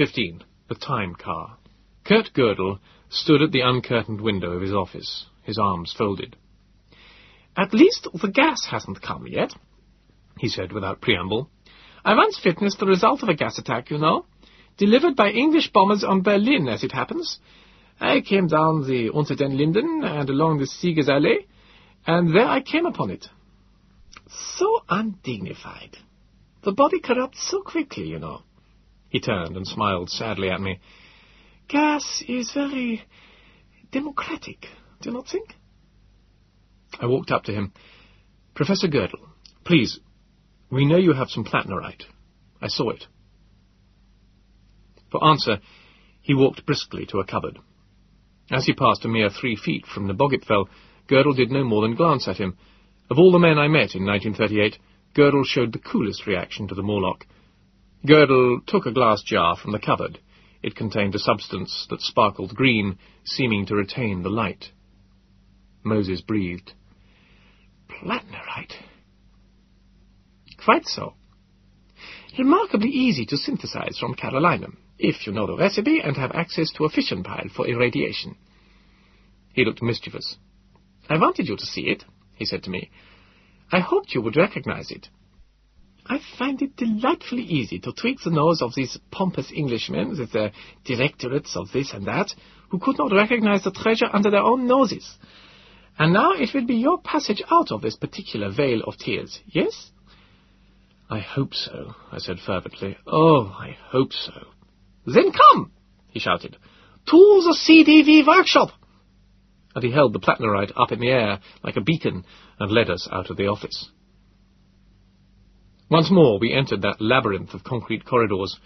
15. The Time Car. Kurt Gödel stood at the uncurtained window of his office, his arms folded. At least the gas hasn't come yet, he said without preamble. I once witnessed the result of a gas attack, you know. Delivered by English bombers on Berlin, as it happens. I came down the Unter den Linden and along the Siegesallee, and there I came upon it. So undignified. The body corrupts so quickly, you know. He turned and smiled sadly at me. Gas is very democratic, do you not think? I walked up to him. Professor Gödel, please, we know you have some plattnerite. I saw it. For answer, he walked briskly to a cupboard. As he passed a mere three feet from Nebogipfel, Gödel did no more than glance at him. Of all the men I met in 1938, Gödel showed the coolest reaction to the Morlock. Gödel took a glass jar from the cupboard. It contained a substance that sparkled green, seeming to retain the light. Moses breathed. Plattnerite. Quite so. Remarkably easy to synthesize from Carolina, if you know the recipe and have access to a fission pile for irradiation. He looked mischievous. I wanted you to see it, he said to me. I hoped you would recognize it. I find it delightfully easy to tweak the nose of these pompous Englishmen with their directorates of this and that, who could not recognize the treasure under their own noses. And now it will be your passage out of this particular vale of tears, yes? I hope so, I said fervently. Oh, I hope so. Then come, he shouted, to the CDV workshop. And he held the plattnerite up in the air like a beacon and led us out of the office. Once more we entered that labyrinth of concrete corridors.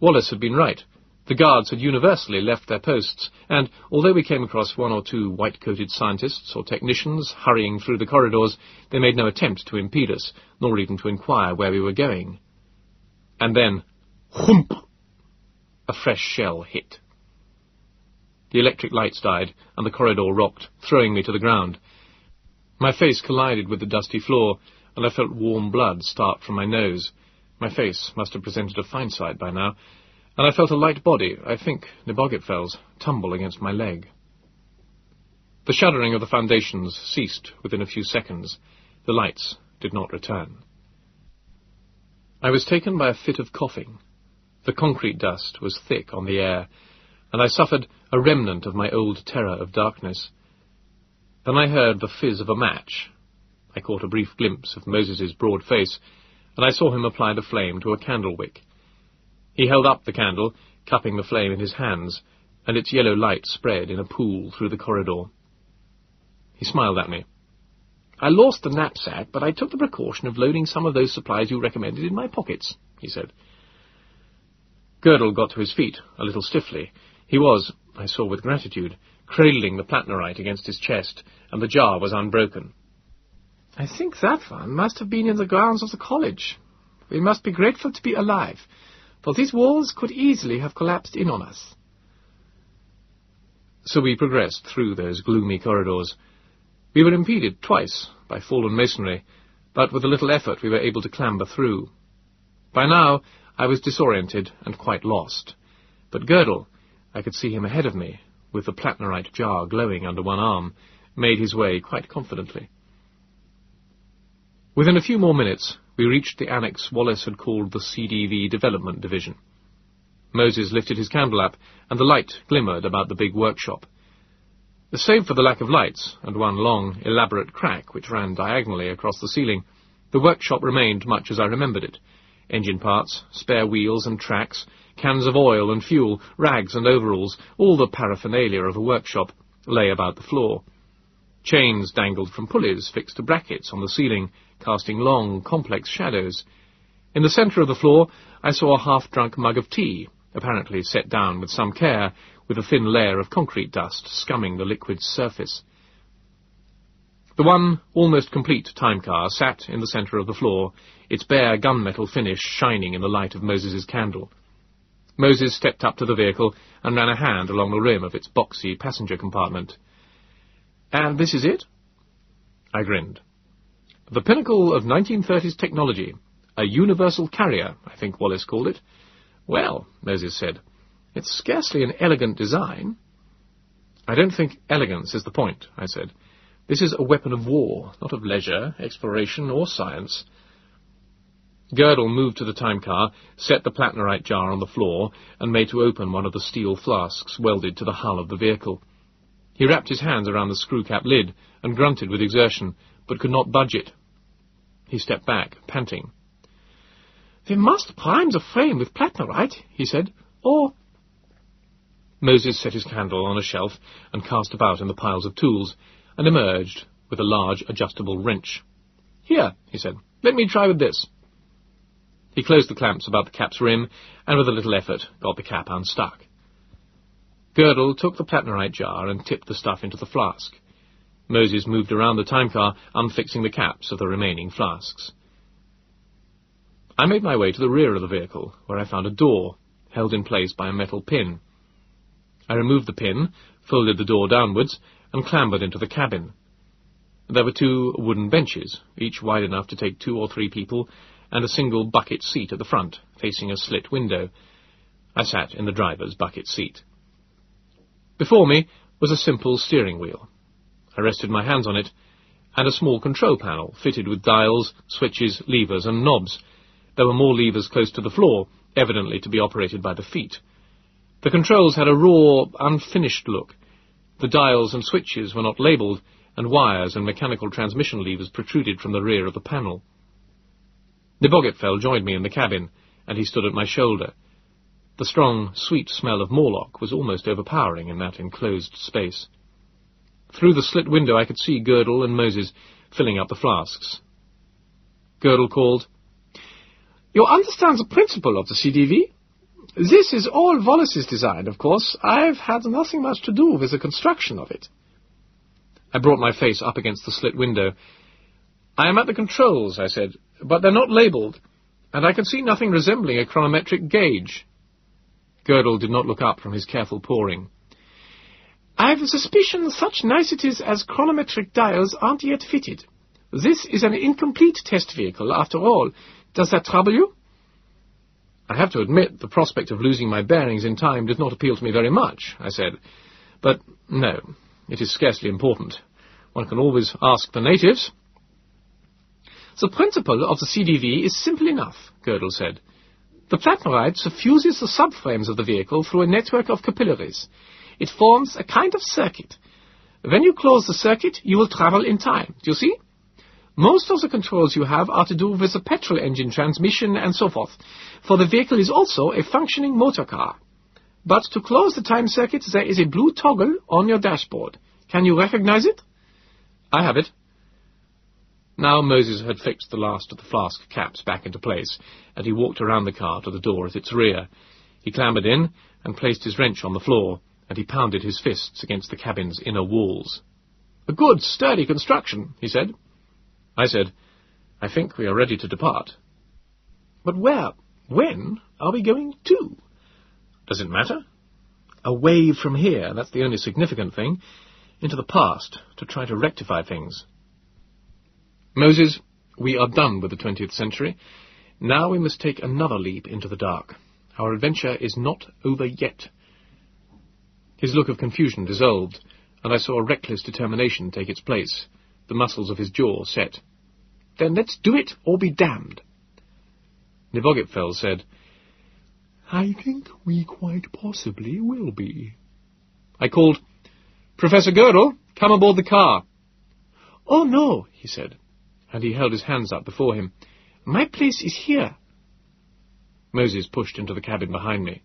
Wallis had been right. The guards had universally left their posts, and although we came across one or two white-coated scientists or technicians hurrying through the corridors, they made no attempt to impede us, nor even to inquire where we were going. And then, whoomp! A fresh shell hit. The electric lights died, and the corridor rocked, throwing me to the ground. My face collided with the dusty floor, and I felt warm blood start from my nose. My face must have presented a fine sight by now, and I felt a light body, I think Nebogipfel's, tumble against my leg. The shuddering of the foundations ceased within a few seconds. The lights did not return. I was taken by a fit of coughing. The concrete dust was thick on the air, and I suffered a remnant of my old terror of darkness. Then I heard the fizz of a match. I caught a brief glimpse of Moses's broad face, and I saw him apply the flame to a candle wick. He held up the candle, cupping the flame in his hands, and its yellow light spread in a pool through the corridor. He smiled at me. I lost the knapsack, but I took the precaution of loading some of those supplies you recommended in my pockets, he said. Gödel got to his feet, a little stiffly. He was, I saw with gratitude, cradling the plattnerite against his chest, and the jar was unbroken. I think that one must have been in the grounds of the college. We must be grateful to be alive for these walls could easily have collapsed in on us. So we progressed through those gloomy corridors. We were impeded twice by fallen masonry, but with a little effort we were able to clamber through. By now I was disoriented and quite lost, but Gödel, I could see him ahead of me, with the plattnerite jar glowing under one arm, made his way quite confidently. Within a few more minutes, we reached the annex Wallis had called the CDV Development Division. Moses lifted his candle up, and the light glimmered about the big workshop. Save for the lack of lights, and one long, elaborate crack which ran diagonally across the ceiling, the workshop remained much as I remembered it. Engine parts, spare wheels and tracks, cans of oil and fuel, rags and overalls, all the paraphernalia of a workshop, lay about the floor. Chains dangled from pulleys fixed to brackets on the ceiling, casting long, complex shadows. In the centre of the floor, I saw a half-drunk mug of tea, apparently set down with some care, with a thin layer of concrete dust scumming the liquid's surface. The one almost complete time car sat in the centre of the floor, its bare gunmetal finish shining in the light of Moses's candle. Moses stepped up to the vehicle and ran a hand along the rim of its boxy passenger compartment. And this is it? I grinned. The pinnacle of 1930s technology. A universal carrier, I think Wallis called it. Well, Moses said, it's scarcely an elegant design. I don't think elegance is the point, I said. This is a weapon of war, not of leisure, exploration, or science. Gödel moved to the time car, set the plattnerite jar on the floor, and made to open one of the steel flasks welded to the hull of the vehicle. He wrapped his hands around the screw-cap lid and grunted with exertion, but could not budge it. He stepped back, panting. We must prime the frame with plattnerite, he said, or... Moses set his candle on a shelf and cast about in the piles of tools, and emerged with a large adjustable wrench. Here, he said, let me try with this. He closed the clamps about the cap's rim, and with a little effort got the cap unstuck. Gödel took the plattnerite jar and tipped the stuff into the flask. Moses moved around the time car, unfixing the caps of the remaining flasks. I made my way to the rear of the vehicle, where I found a door, held in place by a metal pin. I removed the pin, folded the door downwards, and clambered into the cabin. There were two wooden benches, each wide enough to take two or three people, and a single bucket seat at the front, facing a slit window. I sat in the driver's bucket seat. Before me was a simple steering wheel. I rested my hands on it, and a small control panel fitted with dials, switches, levers, and knobs. There were more levers close to the floor, evidently to be operated by the feet. The controls had a raw, unfinished look. The dials and switches were not labelled, and wires and mechanical transmission levers protruded from the rear of the panel. Nebogipfel joined me in the cabin, and he stood at my shoulder. The strong, sweet smell of Morlock was almost overpowering in that enclosed space. Through the slit window I could see Gödel and Moses filling up the flasks. Gödel called, You understand the principle of the CDV? This is all Wallis's design, of course. I've had nothing much to do with the construction of it. I brought my face up against the slit window. I am at the controls, I said, but they're not labelled, and I can see nothing resembling a chronometric gauge. Gödel did not look up from his careful pouring. I've a suspicion such niceties as chronometric dials aren't yet fitted. This is an incomplete test vehicle, after all. Does that trouble you? I have to admit the prospect of losing my bearings in time did not appeal to me very much, I said. But no, it is scarcely important. One can always ask the natives. The principle of the CDV is simple enough, Gödel said. The plattnerite suffuses the subframes of the vehicle through a network of capillaries. It forms a kind of circuit. When you close the circuit, you will travel in time. Do you see? Most of the controls you have are to do with the petrol engine transmission and so forth, for the vehicle is also a functioning motor car. But to close the time circuit, there is a blue toggle on your dashboard. Can you recognize it? I have it. Now Moses had fixed the last of the flask caps back into place, and he walked around the car to the door at its rear. He clambered in and placed his wrench on the floor, and he pounded his fists against the cabin's inner walls. A good, sturdy construction, he said. I said, I think we are ready to depart. But where, when, are we going to? Does it matter? Away from here, that's the only significant thing. Into the past, to try to rectify things. Moses, we are done with the 20th century. Now we must take another leap into the dark. Our adventure is not over yet. His look of confusion dissolved, and I saw a reckless determination take its place, the muscles of his jaw set. Then let's do it or be damned. Nebogipfel said, I think we quite possibly will be. I called, Professor Gödel, come aboard the car. Oh, no, he said, and he held his hands up before him. My place is here. Moses pushed into the cabin behind me.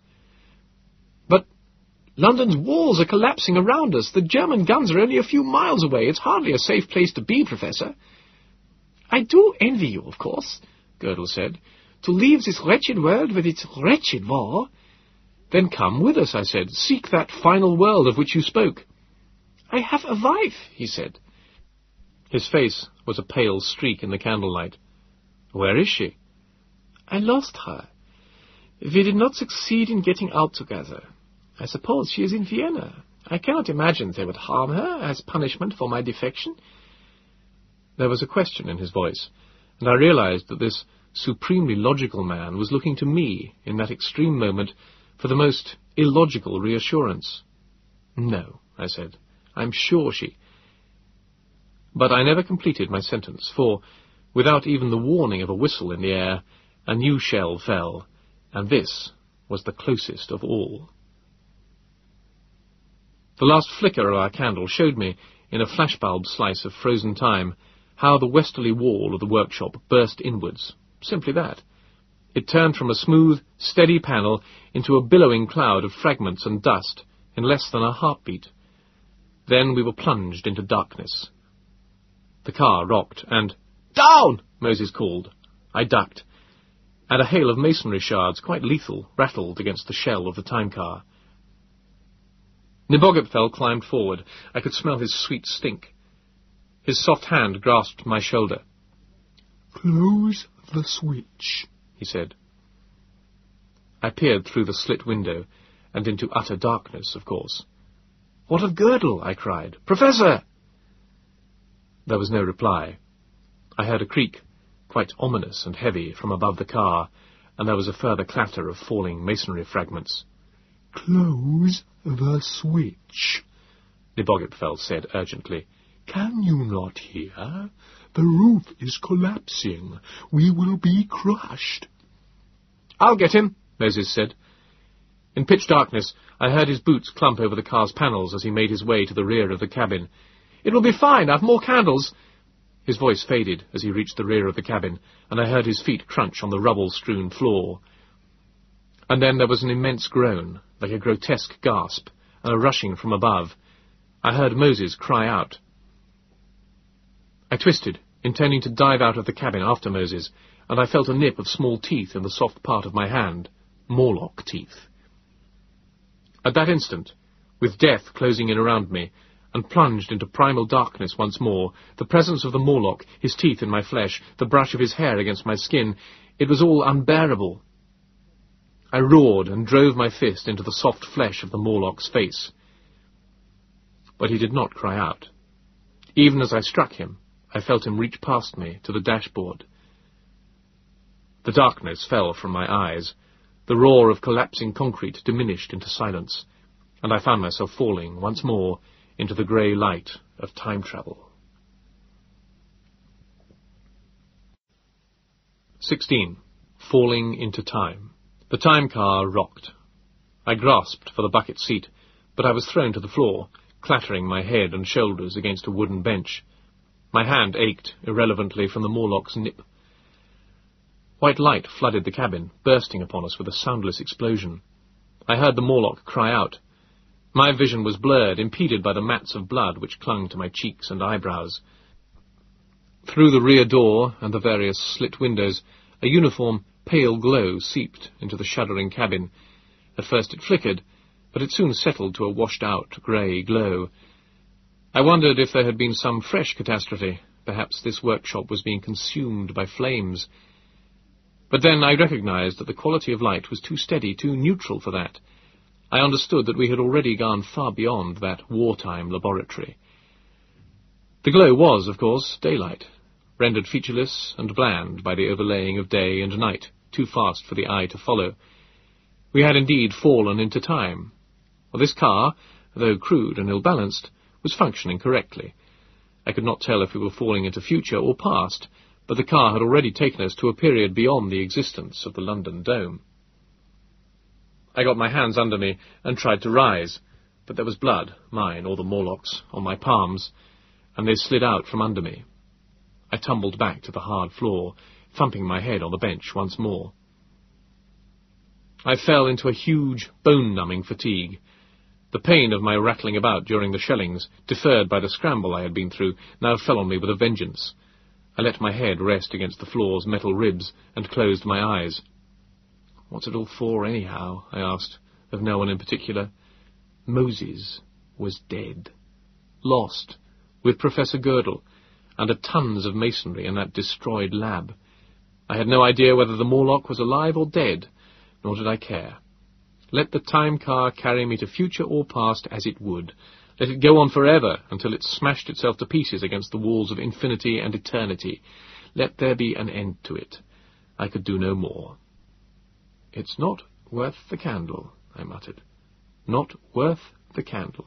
But London's walls are collapsing around us. The German guns are only a few miles away. It's hardly a safe place to be, Professor. I do envy you, of course, Gödel said, to leave this wretched world with its wretched war. Then come with us, I said. Seek that final world of which you spoke. I have a wife, he said. His face was a pale streak in the candlelight. Where is she? I lost her. We did not succeed in getting out together. I suppose she is in Vienna. I cannot imagine they would harm her as punishment for my defection. There was a question in his voice, and I realized that this supremely logical man was looking to me in that extreme moment for the most illogical reassurance. No, I said. I'm sure she... But I never completed my sentence, for, without even the warning of a whistle in the air, a new shell fell, and this was the closest of all. The last flicker of our candle showed me, in a flashbulb slice of frozen time, how the westerly wall of the workshop burst inwards. Simply that. It turned from a smooth, steady panel into a billowing cloud of fragments and dust in less than a heartbeat. Then we were plunged into darkness. The car rocked, and Down! Moses called. I ducked, and a hail of masonry shards, quite lethal, rattled against the shell of the time car. Nebogipfel climbed forward. I could smell his sweet stink. His soft hand grasped my shoulder. Close the switch, he said. I peered through the slit window, and into utter darkness, of course. What of Gödel? I cried. Professor! There was no reply. I heard a creak, quite ominous and heavy, from above the car, and there was a further clatter of falling masonry fragments. Close the switch, Nebogipfel said urgently. Can you not hear? The roof is collapsing. We will be crushed. I'll get him, Moses said. In pitch darkness, I heard his boots clump over the car's panels as he made his way to the rear of the cabin. It will be fine. I've more candles. His voice faded as he reached the rear of the cabin, and I heard his feet crunch on the rubble-strewn floor. And then there was an immense groan, like a grotesque gasp, and a rushing from above. I heard Moses cry out. I twisted, intending to dive out of the cabin after Moses, and I felt a nip of small teeth in the soft part of my hand. Morlock teeth. At that instant, with death closing in around me, and plunged into primal darkness once more, the presence of the Morlock, his teeth in my flesh, the brush of his hair against my skin, it was all unbearable. I roared and drove my fist into the soft flesh of the Morlock's face. But he did not cry out. Even as I struck him, I felt him reach past me to the dashboard. The darkness fell from my eyes. The roar of collapsing concrete diminished into silence, and I found myself falling once more into the grey light of time travel. 16. Falling into Time. The time car rocked. I grasped for the bucket seat, but I was thrown to the floor, clattering my head and shoulders against a wooden bench. My hand ached irrelevantly from the Morlock's nip. White light flooded the cabin, bursting upon us with a soundless explosion. I heard the Morlock cry out. My vision was blurred, impeded by the mats of blood which clung to my cheeks and eyebrows. Through the rear door and the various slit windows, a uniform pale glow seeped into the shuddering cabin. At first it flickered, but it soon settled to a washed-out grey glow, I wondered if there had been some fresh catastrophe. Perhaps this workshop was being consumed by flames. But then I recognized that the quality of light was too steady, too neutral for that. I understood that we had already gone far beyond that wartime laboratory. The glow was, of course, daylight, rendered featureless and bland by the overlaying of day and night, too fast for the eye to follow. We had indeed fallen into time. Well, this car, though crude and ill-balanced, was functioning correctly. I could not tell if we were falling into future or past, but the car had already taken us to a period beyond the existence of the London Dome. I got my hands under me and tried to rise, but there was blood, mine or the Morlock's, on my palms, and they slid out from under me. I tumbled back to the hard floor, thumping my head on the bench once more. I fell into a huge, bone-numbing fatigue, the pain of my rattling about during the shellings, deferred by the scramble I had been through, now fell on me with a vengeance. I let my head rest against the floor's metal ribs and closed my eyes. What's it all for, anyhow? I asked, of no one in particular. Moses was dead. Lost, with Professor Gödel, under tons of masonry in that destroyed lab. I had no idea whether the Morlock was alive or dead, nor did I care. Let the time car carry me to future or past as it would. Let it go on forever until it smashed itself to pieces against the walls of infinity and eternity. Let there be an end to it. I could do no more. It's not worth the candle, I muttered. Not worth the candle.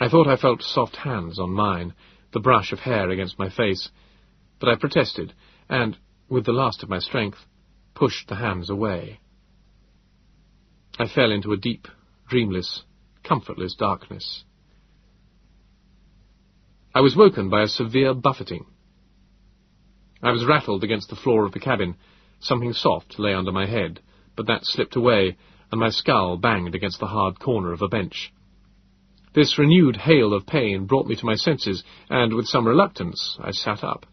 I thought I felt soft hands on mine, the brush of hair against my face, but I protested, and, with the last of my strength, pushed the hands away. I fell into a deep, dreamless, comfortless darkness. I was woken by a severe buffeting. I was rattled against the floor of the cabin. Something soft lay under my head, but that slipped away, and my skull banged against the hard corner of a bench. This renewed hail of pain brought me to my senses, and with some reluctance I sat up.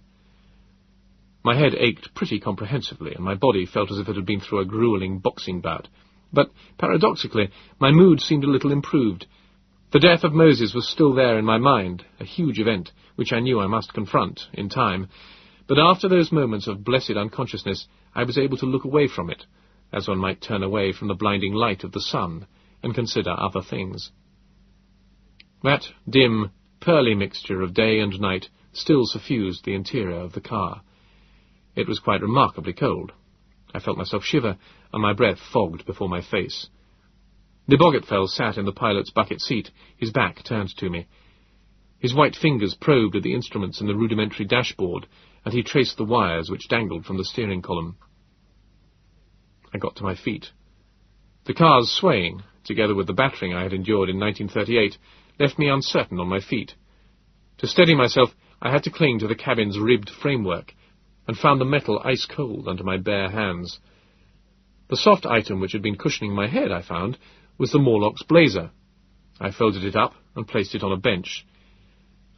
My head ached pretty comprehensively, and my body felt as if it had been through a grueling boxing bout. But, paradoxically, my mood seemed a little improved. The death of Moses was still there in my mind, a huge event, which I knew I must confront, in time. But after those moments of blessed unconsciousness, I was able to look away from it, as one might turn away from the blinding light of the sun, and consider other things. That dim, pearly mixture of day and night still suffused the interior of the car. It was quite remarkably cold. I felt myself shiver, and my breath fogged before my face. Nebogipfel sat in the pilot's bucket seat, his back turned to me. His white fingers probed at the instruments in the rudimentary dashboard, and he traced the wires which dangled from the steering column. I got to my feet. The car's swaying, together with the battering I had endured in 1938, left me uncertain on my feet. To steady myself, I had to cling to the cabin's ribbed framework, and found the metal ice cold under my bare hands. The soft item which had been cushioning my head, I found, was the Morlock's blazer. I folded it up and placed it on a bench.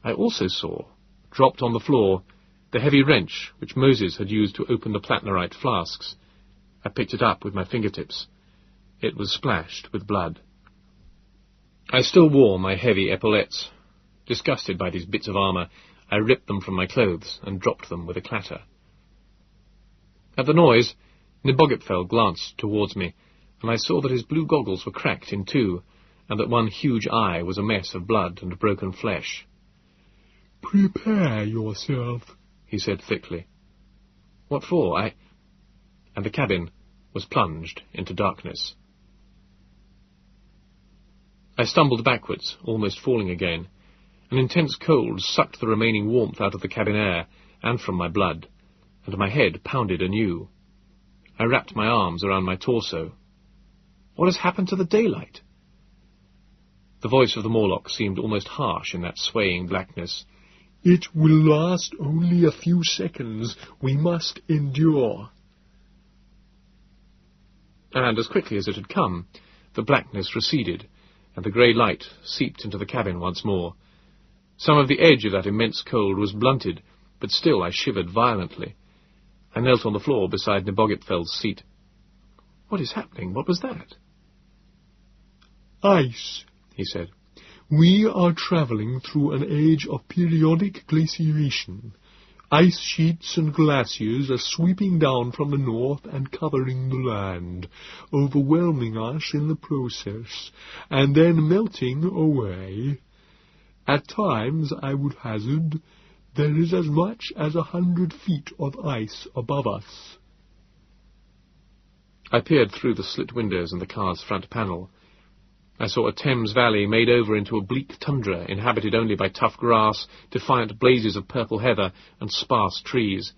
I also saw, dropped on the floor, the heavy wrench which Moses had used to open the plattnerite flasks. I picked it up with my fingertips. It was splashed with blood. I still wore my heavy epaulettes. Disgusted by these bits of armour, I ripped them from my clothes and dropped them with a clatter. At the noise, Nebogipfel glanced towards me, and I saw that his blue goggles were cracked in two, and that one huge eye was a mess of blood and broken flesh. Prepare yourself, he said thickly. What for? I... And the cabin was plunged into darkness. I stumbled backwards, almost falling again. An intense cold sucked the remaining warmth out of the cabin air, and from my blood and my head pounded anew. I wrapped my arms around my torso. What has happened to the daylight? The voice of the Morlock seemed almost harsh in that swaying blackness. It will last only a few seconds. We must endure. And as quickly as it had come, the blackness receded, and the grey light seeped into the cabin once more. Some of the edge of that immense cold was blunted, but still I shivered violently. I knelt on the floor beside Nebogipfel's seat. What is happening? What was that? Ice, he said. We are travelling through an age of periodic glaciation. Ice sheets and glaciers are sweeping down from the north and covering the land, overwhelming us in the process, and then melting away. At times, I would hazard, there is as much as a hundred feet of ice above us. I peered through the slit windows in the car's front panel. I saw a Thames valley made over into a bleak tundra inhabited only by tough grass, defiant blazes of purple heather, and sparse trees.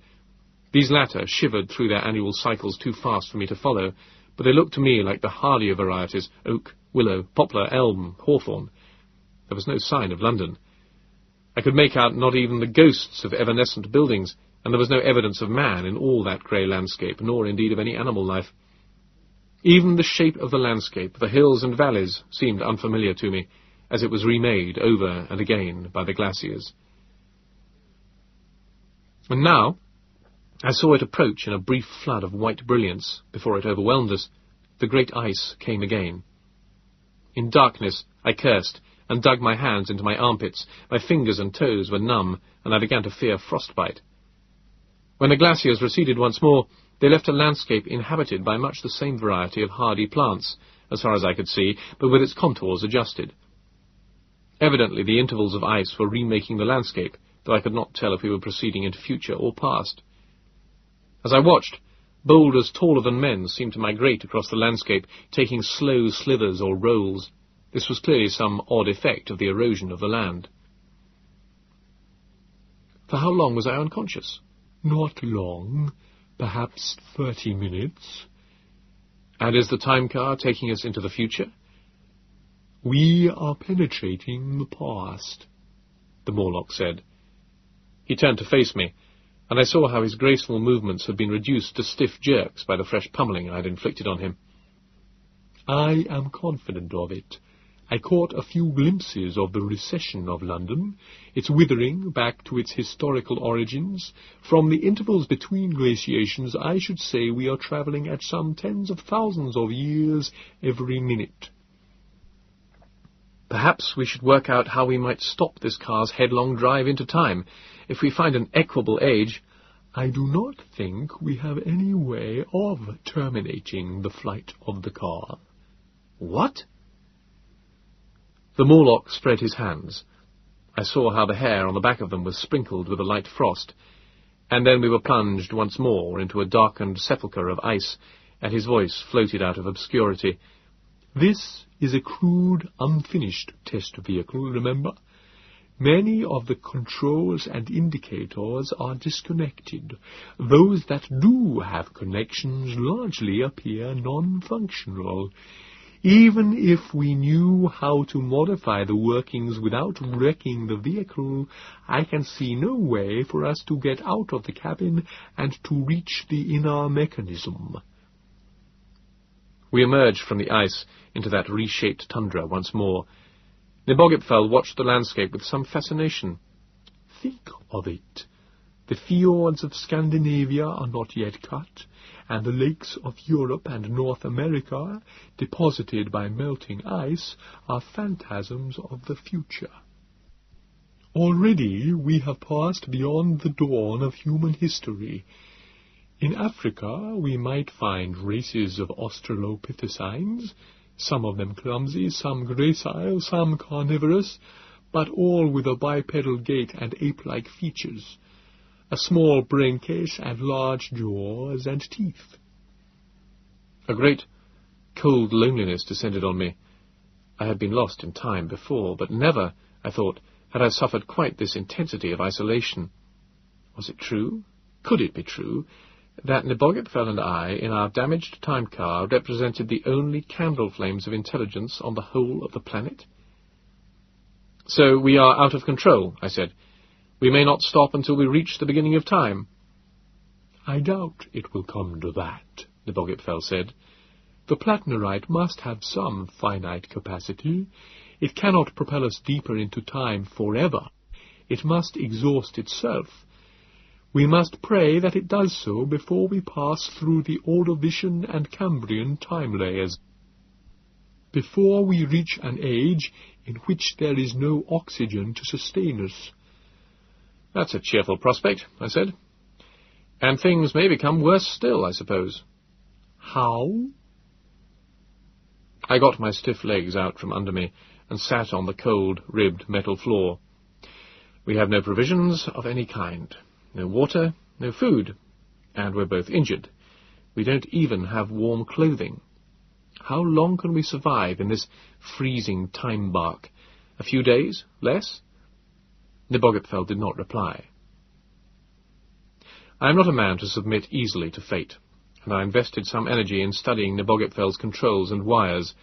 These latter shivered through their annual cycles too fast for me to follow, but they looked to me like the hardier varieties, oak, willow, poplar, elm, hawthorn. There was no sign of London. I could make out not even the ghosts of evanescent buildings, and there was no evidence of man in all that grey landscape, nor indeed of any animal life. Even the shape of the landscape, the hills and valleys, seemed unfamiliar to me, as it was remade over and again by the glaciers. And now, I saw it approach in a brief flood of white brilliance before it overwhelmed us. The great ice came again. In darkness, I cursed, and dug my hands into my armpits. My fingers and toes were numb, and I began to fear frostbite. When the glaciers receded once more, they left a landscape inhabited by much the same variety of hardy plants, as far as I could see, but with its contours adjusted. Evidently the intervals of ice were remaking the landscape, though I could not tell if we were proceeding into future or past. As I watched, boulders taller than men seemed to migrate across the landscape, taking slow slithers or rolls. This was clearly some odd effect of the erosion of the land. For how long was I unconscious? Not long. Perhaps thirty minutes. And is the time car taking us into the future? We are penetrating the past, the Morlock said. He turned to face me, and I saw how his graceful movements had been reduced to stiff jerks by the fresh pummeling I had inflicted on him. I am confident of it. I caught a few glimpses of the recession of London, its withering back to its historical origins. From the intervals between glaciations, I should say we are travelling at some tens of thousands of years every minute. Perhaps we should work out how we might stop this car's headlong drive into time. If we find an equable age, I do not think we have any way of terminating the flight of the car. What? The Morlock spread his hands. I saw how the hair on the back of them was sprinkled with a light frost, and then we were plunged once more into a darkened sepulchre of ice, and his voice floated out of obscurity. This is a crude, unfinished test vehicle, remember? Many of the controls and indicators are disconnected. Those that do have connections largely appear non-functional. Even if we knew how to modify the workings without wrecking the vehicle, I can see no way for us to get out of the cabin and to reach the inner mechanism. We emerged from the ice into that reshaped tundra once more. Nebogipfel watched the landscape with some fascination. Think of it. The fjords of Scandinavia are not yet cut, and the lakes of Europe and North America, deposited by melting ice, are phantasms of the future. Already we have passed beyond the dawn of human history, in Africa we might find races of australopithecines, some of them clumsy, some gracile, some carnivorous, but all with a bipedal gait and ape-like features, a small brain case and large jaws and teeth. A great cold loneliness descended on me. I had been lost in time before, but never, I thought, had I suffered quite this intensity of isolation. Was it true? Could it be true that Nebogipfel and I, in our damaged time car, represented the only candle flames of intelligence on the whole of the planet? So we are out of control, I said. We may not stop until we reach the beginning of time. I doubt it will come to that, the Nebogipfel said. The plattnerite must have some finite capacity. It cannot propel us deeper into time forever. It must exhaust itself we must pray that it does so before we pass through the Ordovician and Cambrian time layers. Before we reach an age in which there is no oxygen to sustain us. That's a cheerful prospect, I said. And things may become worse still, I suppose. How? I got my stiff legs out from under me and sat on the cold, ribbed metal floor. We have no provisions of any kind. No water, no food, and we're both injured. We don't even have warm clothing. How long can we survive in this freezing time bark? A few days? Less? Nebogipfel did not reply. I am not a man to submit easily to fate, and I invested some energy in studying Nebogipfel's controls and wires.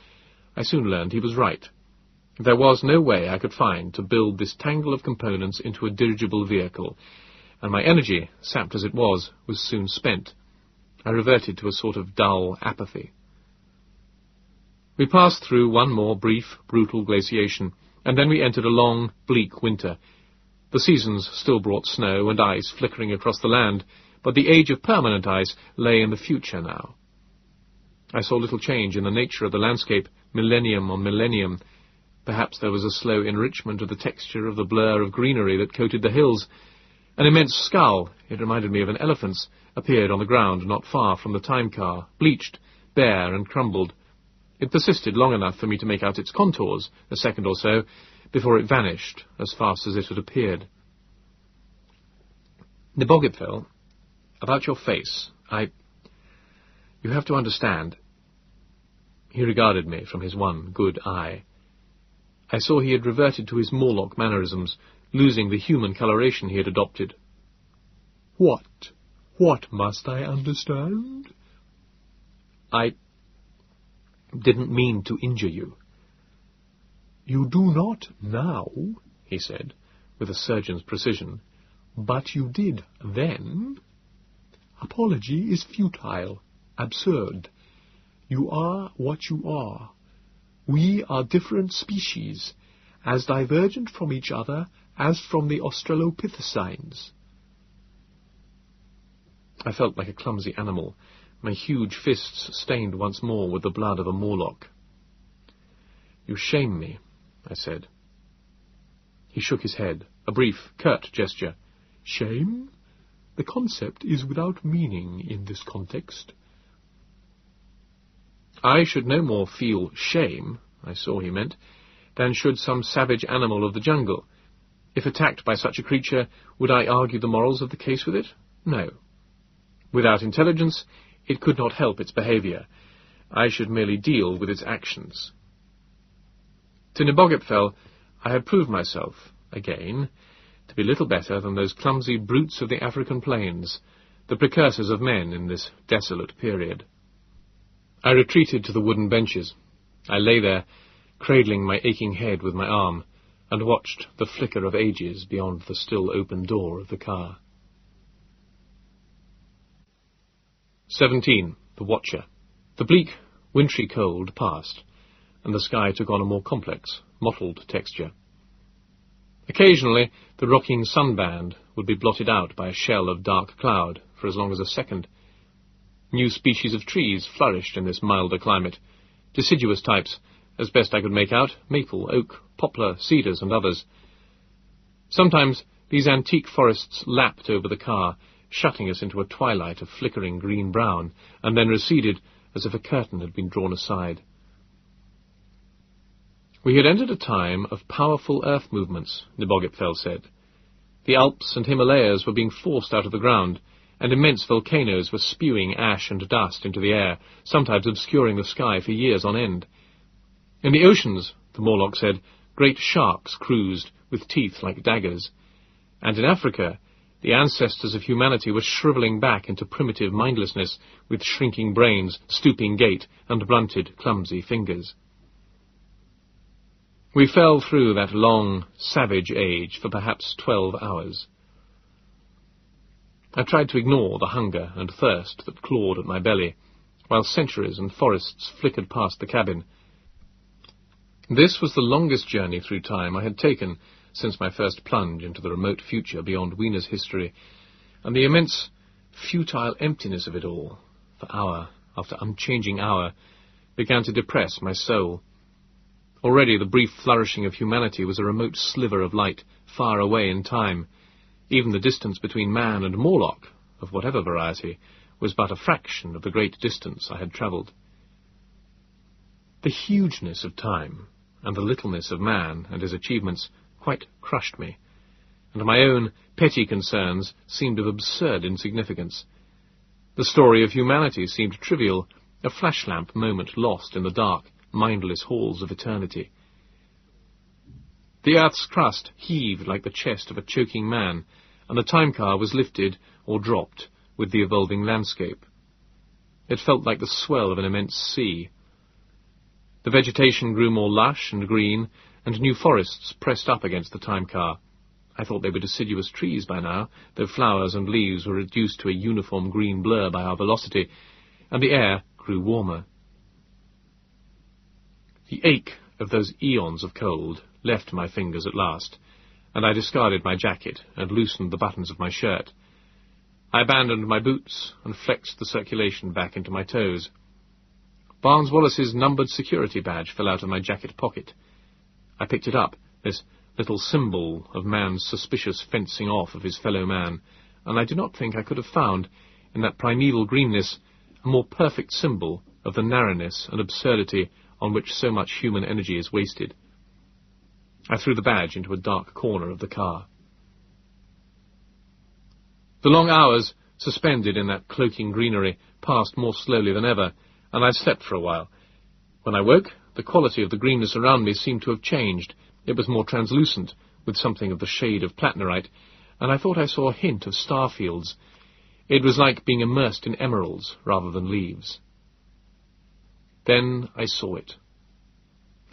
I soon learned he was right. There was no way I could find to build this tangle of components into a dirigible vehicle, and my energy, sapped as it was, was soon spent. I reverted to a sort of dull apathy. We passed through one more brief, brutal glaciation, and then we entered a long, bleak winter. The seasons still brought snow and ice flickering across the land, but the age of permanent ice lay in the future now. I saw little change in the nature of the landscape, millennium on millennium. Perhaps there was a slow enrichment of the texture of the blur of greenery that coated the hills, an immense skull, it reminded me of an elephant's, appeared on the ground not far from the time car, bleached, bare, and crumbled. It persisted long enough for me to make out its contours, a second or so, before it vanished as fast as it had appeared. Nebogipfel, about your face, I... You have to understand. He regarded me from his one good eye. I saw he had reverted to his Morlock mannerisms, losing the human coloration he had adopted. What? What must I understand? I didn't mean to injure you. You do not now, he said, with a surgeon's precision. But you did then. Apology is futile, absurd. You are what you are. We are different species, as divergent from each other as from the Australopithecines. I felt like a clumsy animal, my huge fists stained once more with the blood of a Morlock. You shame me, I said. He shook his head, a brief, curt gesture. Shame? The concept is without meaning in this context. I should no more feel shame, I saw he meant, than should some savage animal of the jungle. If attacked by such a creature, would I argue the morals of the case with it? No. Without intelligence, it could not help its behaviour. I should merely deal with its actions. To Nebogipfel, I had proved myself, again, to be little better than those clumsy brutes of the African plains, the precursors of men in this desolate period. I retreated to the wooden benches. I lay there, cradling my aching head with my arm, and watched the flicker of ages beyond the still open door of the car. 17. The Watcher. The bleak, wintry cold passed, and the sky took on a more complex, mottled texture. Occasionally, the rocking sunband would be blotted out by a shell of dark cloud for as long as a second. New species of trees flourished in this milder climate, deciduous types, as best I could make out, maple, oak, poplar, cedars, and others. Sometimes these antique forests lapped over the car, shutting us into a twilight of flickering green-brown, and then receded as if a curtain had been drawn aside. We had entered a time of powerful earth movements, Nebogipfel said. The Alps and Himalayas were being forced out of the ground, and immense volcanoes were spewing ash and dust into the air, sometimes obscuring the sky for years on end. In the oceans, the Morlock said, great sharks cruised, with teeth like daggers. And in Africa, the ancestors of humanity were shrivelling back into primitive mindlessness, with shrinking brains, stooping gait, and blunted, clumsy fingers. We fell through that long, savage age for perhaps twelve hours. I tried to ignore the hunger and thirst that clawed at my belly, while centuries and forests flickered past the cabin. This was the longest journey through time I had taken since my first plunge into the remote future beyond Weena's history, and the immense, futile emptiness of it all, for hour after unchanging hour, began to depress my soul. Already the brief flourishing of humanity was a remote sliver of light, far away in time, even the distance between man and Morlock, of whatever variety, was but a fraction of the great distance I had travelled. The hugeness of time, and the littleness of man and his achievements, quite crushed me, and my own petty concerns seemed of absurd insignificance. The story of humanity seemed trivial, a flash-lamp moment lost in the dark, mindless halls of eternity. The earth's crust heaved like the chest of a choking man, and the time car was lifted or dropped with the evolving landscape. It felt like the swell of an immense sea. The vegetation grew more lush and green, and new forests pressed up against the time car. I thought they were deciduous trees by now, though flowers and leaves were reduced to a uniform green blur by our velocity, and the air grew warmer. The ache of those eons of cold left my fingers at last, and I discarded my jacket and loosened the buttons of my shirt. I abandoned my boots and flexed the circulation back into my toes. Barnes Wallis's numbered security badge fell out of my jacket pocket. I picked it up, this little symbol of man's suspicious fencing off of his fellow man, and I do not think I could have found, in that primeval greenness, a more perfect symbol of the narrowness and absurdity on which so much human energy is wasted. I threw the badge into a dark corner of the car. The long hours suspended in that cloaking greenery passed more slowly than ever, and I slept for a while. When I woke, the quality of the greenness around me seemed to have changed. It was more translucent, with something of the shade of plattnerite, and I thought I saw a hint of star fields. It was like being immersed in emeralds rather than leaves. Then I saw it.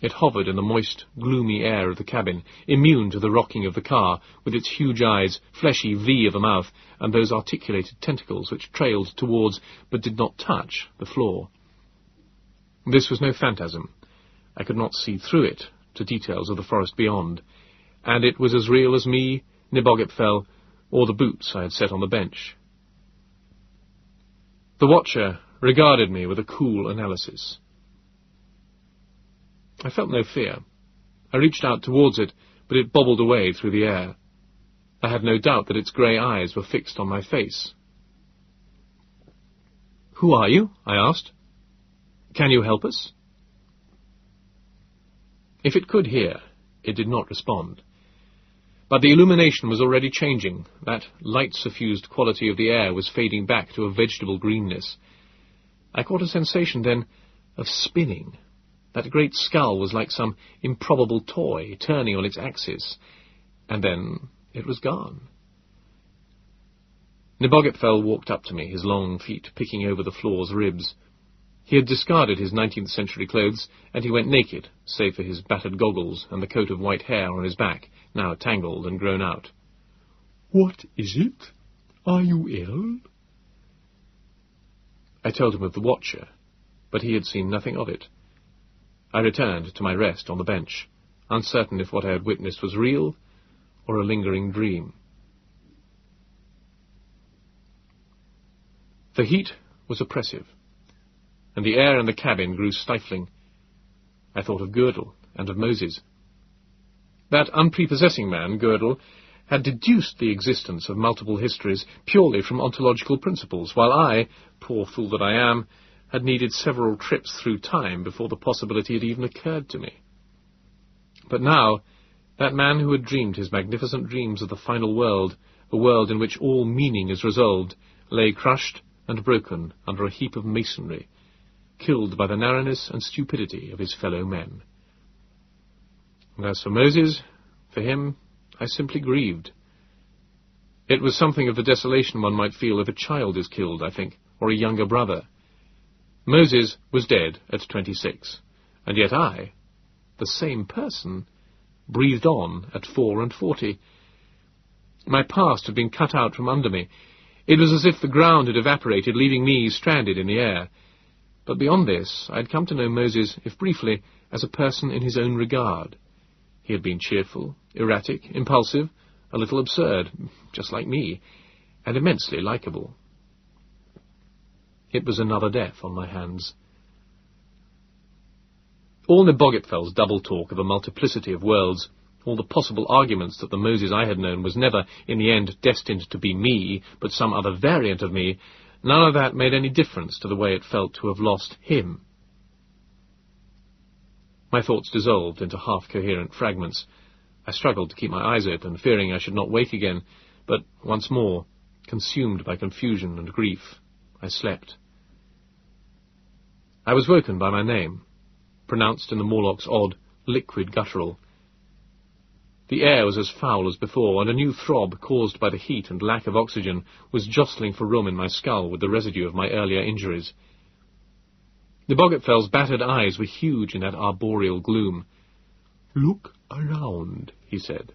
It hovered in the moist, gloomy air of the cabin, immune to the rocking of the car, with its huge eyes, fleshy V of a mouth, and those articulated tentacles which trailed towards, but did not touch, the floor. This was no phantasm. I could not see through it to details of the forest beyond, and it was as real as me, Nebogipfel, or the boots I had set on the bench. The watcher regarded me with a cool analysis. I felt no fear. I reached out towards it, but it bobbled away through the air. I had no doubt that its grey eyes were fixed on my face. Who are you? I asked. Can you help us? If it could hear, it did not respond. But the illumination was already changing. That light-suffused quality of the air was fading back to a vegetable greenness. I caught a sensation then of spinning, that great skull was like some improbable toy turning on its axis, and then it was gone. Nebogipfel walked up to me, his long feet picking over the floor's ribs. He had discarded his nineteenth century clothes, and he went naked, save for his battered goggles and the coat of white hair on his back, now tangled and grown out. What is it? Are you ill? I told him of the Watcher, but he had seen nothing of it. I returned to my rest on the bench, uncertain if what I had witnessed was real or a lingering dream. The heat was oppressive, and the air in the cabin grew stifling. I thought of Gödel and of Moses. That unprepossessing man, Gödel, had deduced the existence of multiple histories purely from ontological principles, while I, poor fool that I am, had needed several trips through time before the possibility had even occurred to me. But now, that man who had dreamed his magnificent dreams of the final world, a world in which all meaning is resolved, lay crushed and broken under a heap of masonry, killed by the narrowness and stupidity of his fellow men. And as for Moses, for him I simply grieved. It was something of the desolation one might feel if a child is killed, I think, or a younger brother. Moses was dead at twenty-six, and yet I, the same person, breathed on at four and forty. My past had been cut out from under me. It was as if the ground had evaporated, leaving me stranded in the air. But beyond this, I had come to know Moses, if briefly, as a person in his own regard. He had been cheerful, erratic, impulsive, a little absurd, just like me, and immensely likable. It was another death on my hands. All Nebogipfel's double talk of a multiplicity of worlds, all the possible arguments that the Moses I had known was never, in the end, destined to be me, but some other variant of me, none of that made any difference to the way it felt to have lost him. My thoughts dissolved into half-coherent fragments. I struggled to keep my eyes open, fearing I should not wake again, but once more, consumed by confusion and grief, I slept. I was woken by my name, pronounced in the Morlock's odd, liquid guttural. The air was as foul as before, and a new throb caused by the heat and lack of oxygen was jostling for room in my skull with the residue of my earlier injuries. Nebogipfel's battered eyes were huge in that arboreal gloom. Look around, he said.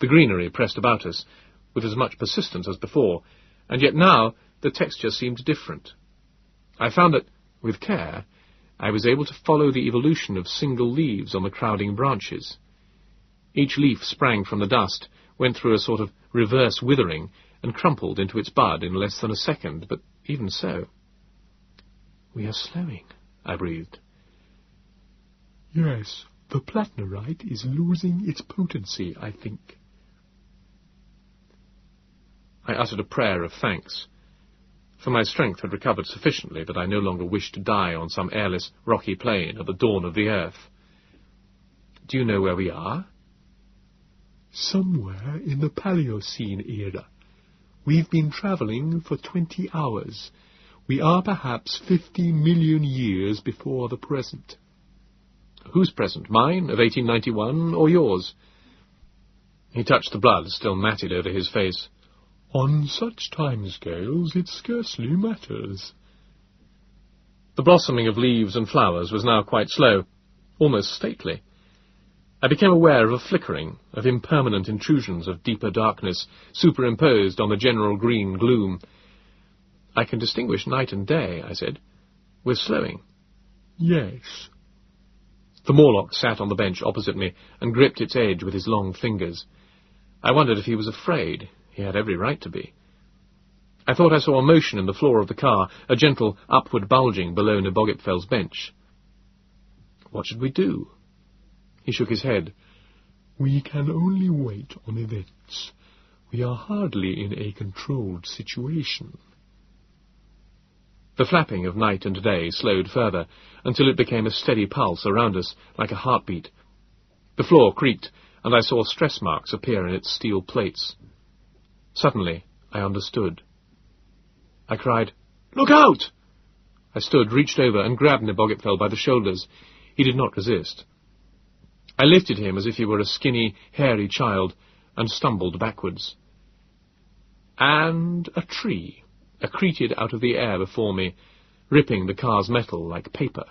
The greenery pressed about us, with as much persistence as before, and yet now the texture seemed different. I found that, with care, I was able to follow the evolution of single leaves on the crowding branches. Each leaf sprang from the dust, went through a sort of reverse withering, and crumpled into its bud in less than a second, but even so. We are slowing, I breathed. Yes, the plattnerite is losing its potency, I think. I uttered a prayer of thanks for my strength had recovered sufficiently that I no longer wished to die on some airless, rocky plain at the dawn of the earth. Do you know where we are? Somewhere in the Paleocene era. We've been travelling for twenty hours. We are perhaps fifty million years before the present. Whose present? Mine, of 1891, or yours? He touched the blood still matted over his face. On such timescales it scarcely matters. The blossoming of leaves and flowers was now quite slow, almost stately. I became aware of a flickering, of impermanent intrusions of deeper darkness superimposed on the general green gloom. I can distinguish night and day, I said. We're slowing. Yes. The Morlock sat on the bench opposite me and gripped its edge with his long fingers. I wondered if he was afraid. He had every right to be. I thought I saw a motion in the floor of the car, a gentle upward bulging below Nebogipfel's bench. What should we do? He shook his head. We can only wait on events. We are hardly in a controlled situation. The flapping of night and day slowed further, until it became a steady pulse around us, like a heartbeat. The floor creaked, and I saw stress marks appear in its steel plates. Suddenly, I understood. I cried, Look out! I stood, reached over, and grabbed Nebogipfel by the shoulders. He did not resist. I lifted him as if he were a skinny, hairy child, and stumbled backwards. And a tree accreted out of the air before me, ripping the car's metal like paper.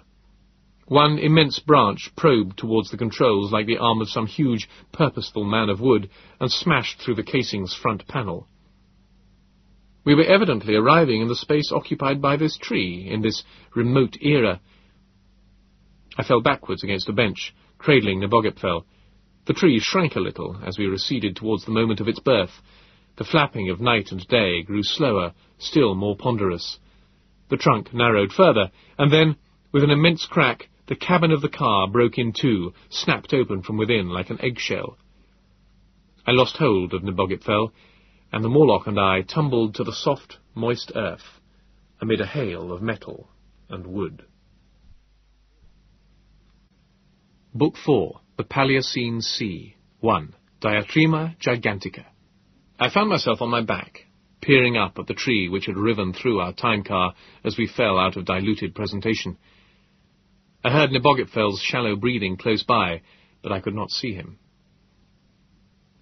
One immense branch probed towards the controls like the arm of some huge, purposeful man of wood, and smashed through the casing's front panel. We were evidently arriving in the space occupied by this tree, in this remote era. I fell backwards against a bench, cradling Nebogipfel. The tree shrank a little as we receded towards the moment of its birth. The flapping of night and day grew slower, still more ponderous. The trunk narrowed further, and then, with an immense crack, the cabin of the car broke in two, snapped open from within like an eggshell. I lost hold of Nebogipfel, and the Morlock and I tumbled to the soft, moist earth amid a hail of metal and wood. Book 4 The Paleocene Sea 1 Diatryma Gigantica I found myself on my back, peering up at the tree which had riven through our time car as we fell out of diluted presentation. I heard Nebogipfel's shallow breathing close by, but I could not see him.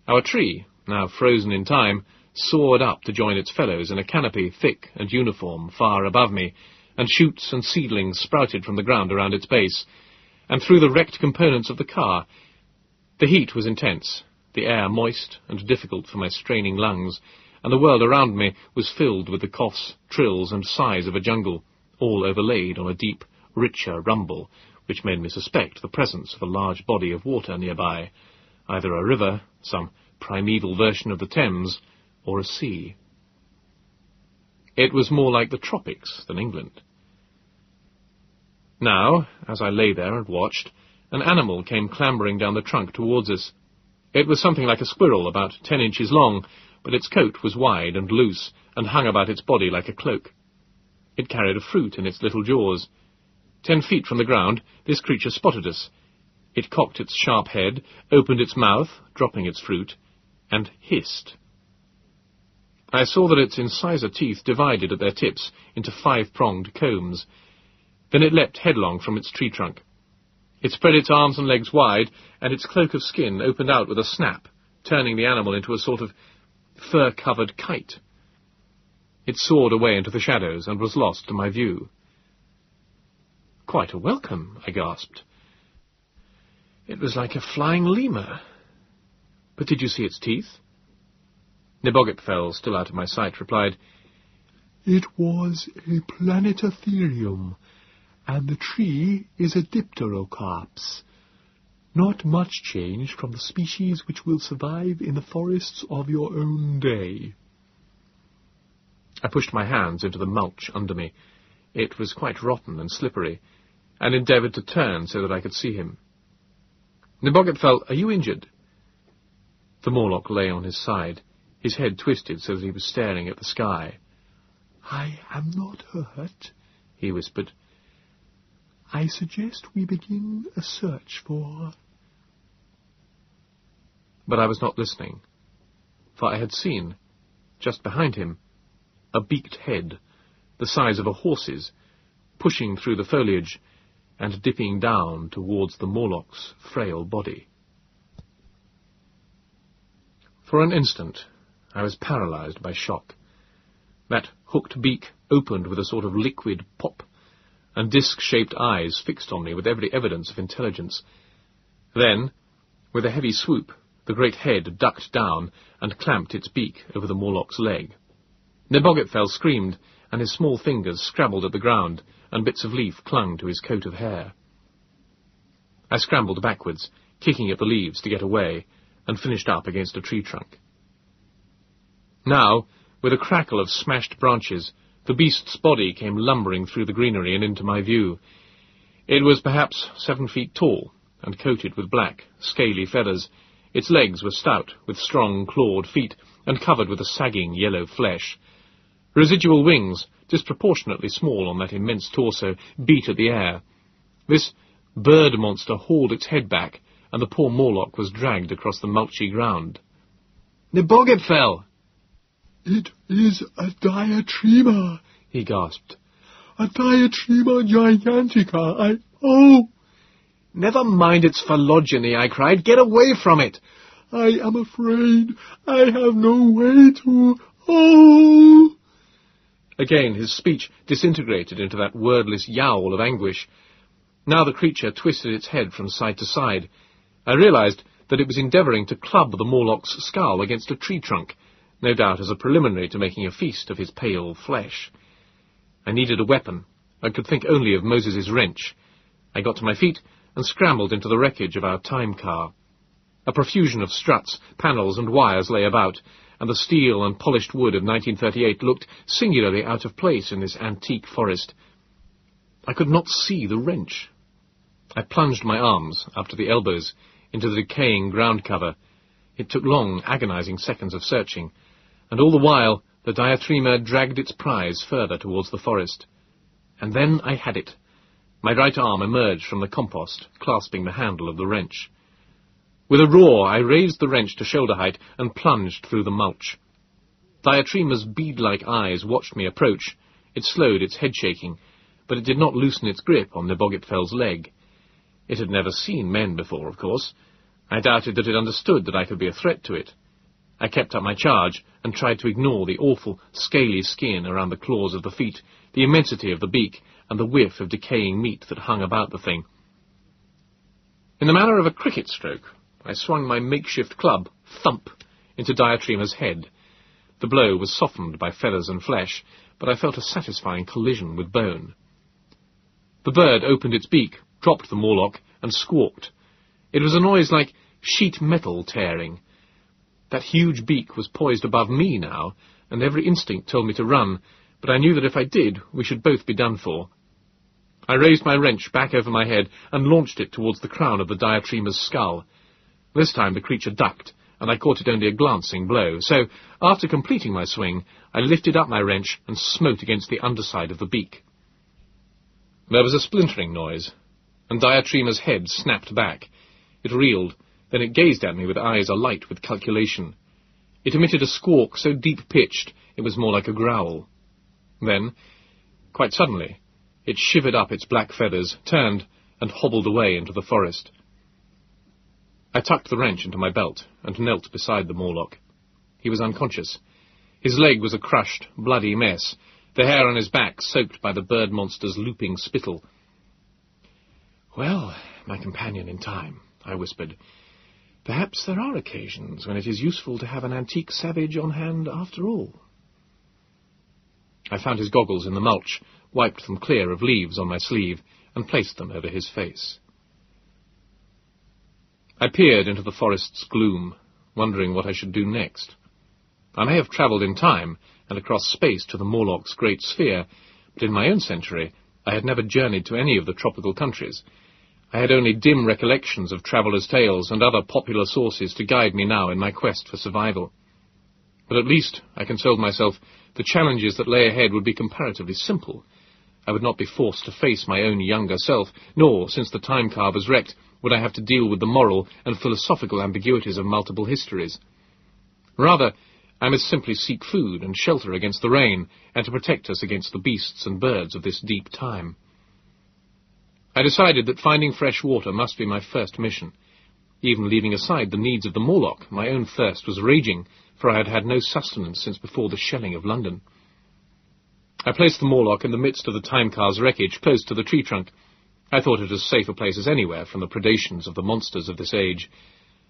Our tree, now frozen in time, soared up to join its fellows in a canopy thick and uniform far above me, and shoots and seedlings sprouted from the ground around its base, and through the wrecked components of the car. The heat was intense, the air moist and difficult for my straining lungs, and the world around me was filled with the coughs, trills, and sighs of a jungle, all overlaid on a deep, richer rumble, which made me suspect the presence of a large body of water nearby, either a river, some primeval version of the Thames, or a sea. It was more like the tropics than England. Now, as I lay there and watched, an animal came clambering down the trunk towards us. It was something like a squirrel, about ten inches long, but its coat was wide and loose, and hung about its body like a cloak. It carried a fruit in its little jaws. Ten feet from the ground, this creature spotted us. It cocked its sharp head, opened its mouth, dropping its fruit, and hissed. I saw that its incisor teeth divided at their tips into five-pronged combs. Then it leapt headlong from its tree trunk. It spread its arms and legs wide, and its cloak of skin opened out with a snap, turning the animal into a sort of fur-covered kite. It soared away into the shadows and was lost to my view. Quite a welcome, I gasped. It was like a flying lemur. But did you see its teeth? Nebogipfel, still out of my sight, replied, It was a planetetherium, and the tree is a dipterocarps. Not much change from the species which will survive in the forests of your own day. I pushed my hands into the mulch under me. It was quite rotten and slippery, and endeavoured to turn so that I could see him. Nebogipfel, are you injured? The Morlock lay on his side his head twisted so that he was staring at the sky. I am not hurt, he whispered. I suggest we begin a search for... But I was not listening, for I had seen, just behind him, a beaked head, the size of a horse's, pushing through the foliage and dipping down towards the Morlock's frail body. For an instant, I was paralyzed by shock. That hooked beak opened with a sort of liquid pop, and disc-shaped eyes fixed on me with every evidence of intelligence. Then, with a heavy swoop, the great head ducked down and clamped its beak over the Morlock's leg. Nebogipfel screamed, and his small fingers scrabbled at the ground, and bits of leaf clung to his coat of hair. I scrambled backwards, kicking at the leaves to get away, and finished up against a tree trunk. Now, with a crackle of smashed branches, the beast's body came lumbering through the greenery and into my view. It was perhaps seven feet tall, and coated with black, scaly feathers. Its legs were stout, with strong, clawed feet, and covered with a sagging yellow flesh. Residual wings, disproportionately small on that immense torso, beat at the air. This bird monster hauled its head back, and the poor Morlock was dragged across the mulchy ground. Nebogipfel! It is a diatryma, he gasped. A diatryma gigantica. I... Oh! Never mind its phylogeny, I cried. Get away from it! I am afraid I have no way to... Oh! Again his speech disintegrated into that wordless yowl of anguish. Now the creature twisted its head from side to side. I realized that it was endeavouring to club the Morlock's skull against a tree trunk, no doubt as a preliminary to making a feast of his pale flesh. I needed a weapon. I could think only of Moses's wrench. I got to my feet and scrambled into the wreckage of our time car. A profusion of struts, panels, and wires lay about, and the steel and polished wood of 1938 looked singularly out of place in this antique forest. I could not see the wrench. I plunged my arms, up to the elbows, into the decaying ground cover. It took long, agonizing seconds of searching, and all the while the diatryma dragged its prize further towards the forest. And then I had it. My right arm emerged from the compost, clasping the handle of the wrench. With a roar, I raised the wrench to shoulder height and plunged through the mulch. Diatryma's bead-like eyes watched me approach. It slowed its head shaking, but it did not loosen its grip on Nebogipfel's leg. It had never seen men before, of course. I doubted that it understood that I could be a threat to it. I kept up my charge and tried to ignore the awful, scaly skin around the claws of the feet, the immensity of the beak, and the whiff of decaying meat that hung about the thing. In the manner of a cricket stroke, I swung my makeshift club, thump, into Diatryma's head. The blow was softened by feathers and flesh, but I felt a satisfying collision with bone. The bird opened its beak, dropped the Morlock, and squawked. It was a noise like sheet metal tearing, that huge beak was poised above me now, and every instinct told me to run, but I knew that if I did, we should both be done for. I raised my wrench back over my head and launched it towards the crown of the diatryma's skull. This time the creature ducked, and I caught it only a glancing blow, so, after completing my swing, I lifted up my wrench and smote against the underside of the beak. There was a splintering noise, and Diatryma's head snapped back. It reeled, then it gazed at me with eyes alight with calculation. It emitted a squawk so deep-pitched it was more like a growl. Then, quite suddenly, it shivered up its black feathers, turned, and hobbled away into the forest. I tucked the wrench into my belt and knelt beside the Morlock. He was unconscious. His leg was a crushed, bloody mess, the hair on his back soaked by the bird monster's looping spittle. Well, my companion in time, I whispered, Perhaps there are occasions when it is useful to have an antique savage on hand after all. I found his goggles in the mulch, wiped them clear of leaves on my sleeve, and placed them over his face. I peered into the forest's gloom, wondering what I should do next. I may have travelled in time and across space to the Morlock's great sphere, but in my own century I had never journeyed to any of the tropical countries, I had only dim recollections of travellers' tales and other popular sources to guide me now in my quest for survival. But at least, I consoled myself, the challenges that lay ahead would be comparatively simple. I would not be forced to face my own younger self, nor, since the time car was wrecked, would I have to deal with the moral and philosophical ambiguities of multiple histories. Rather, I must simply seek food and shelter against the rain, and to protect us against the beasts and birds of this deep time. I decided that finding fresh water must be my first mission. Even leaving aside the needs of the Morlock, my own thirst was raging, for I had had no sustenance since before the shelling of London. I placed the Morlock in the midst of the time car's wreckage, close to the tree trunk. I thought it as safe a place as anywhere from the predations of the monsters of this age.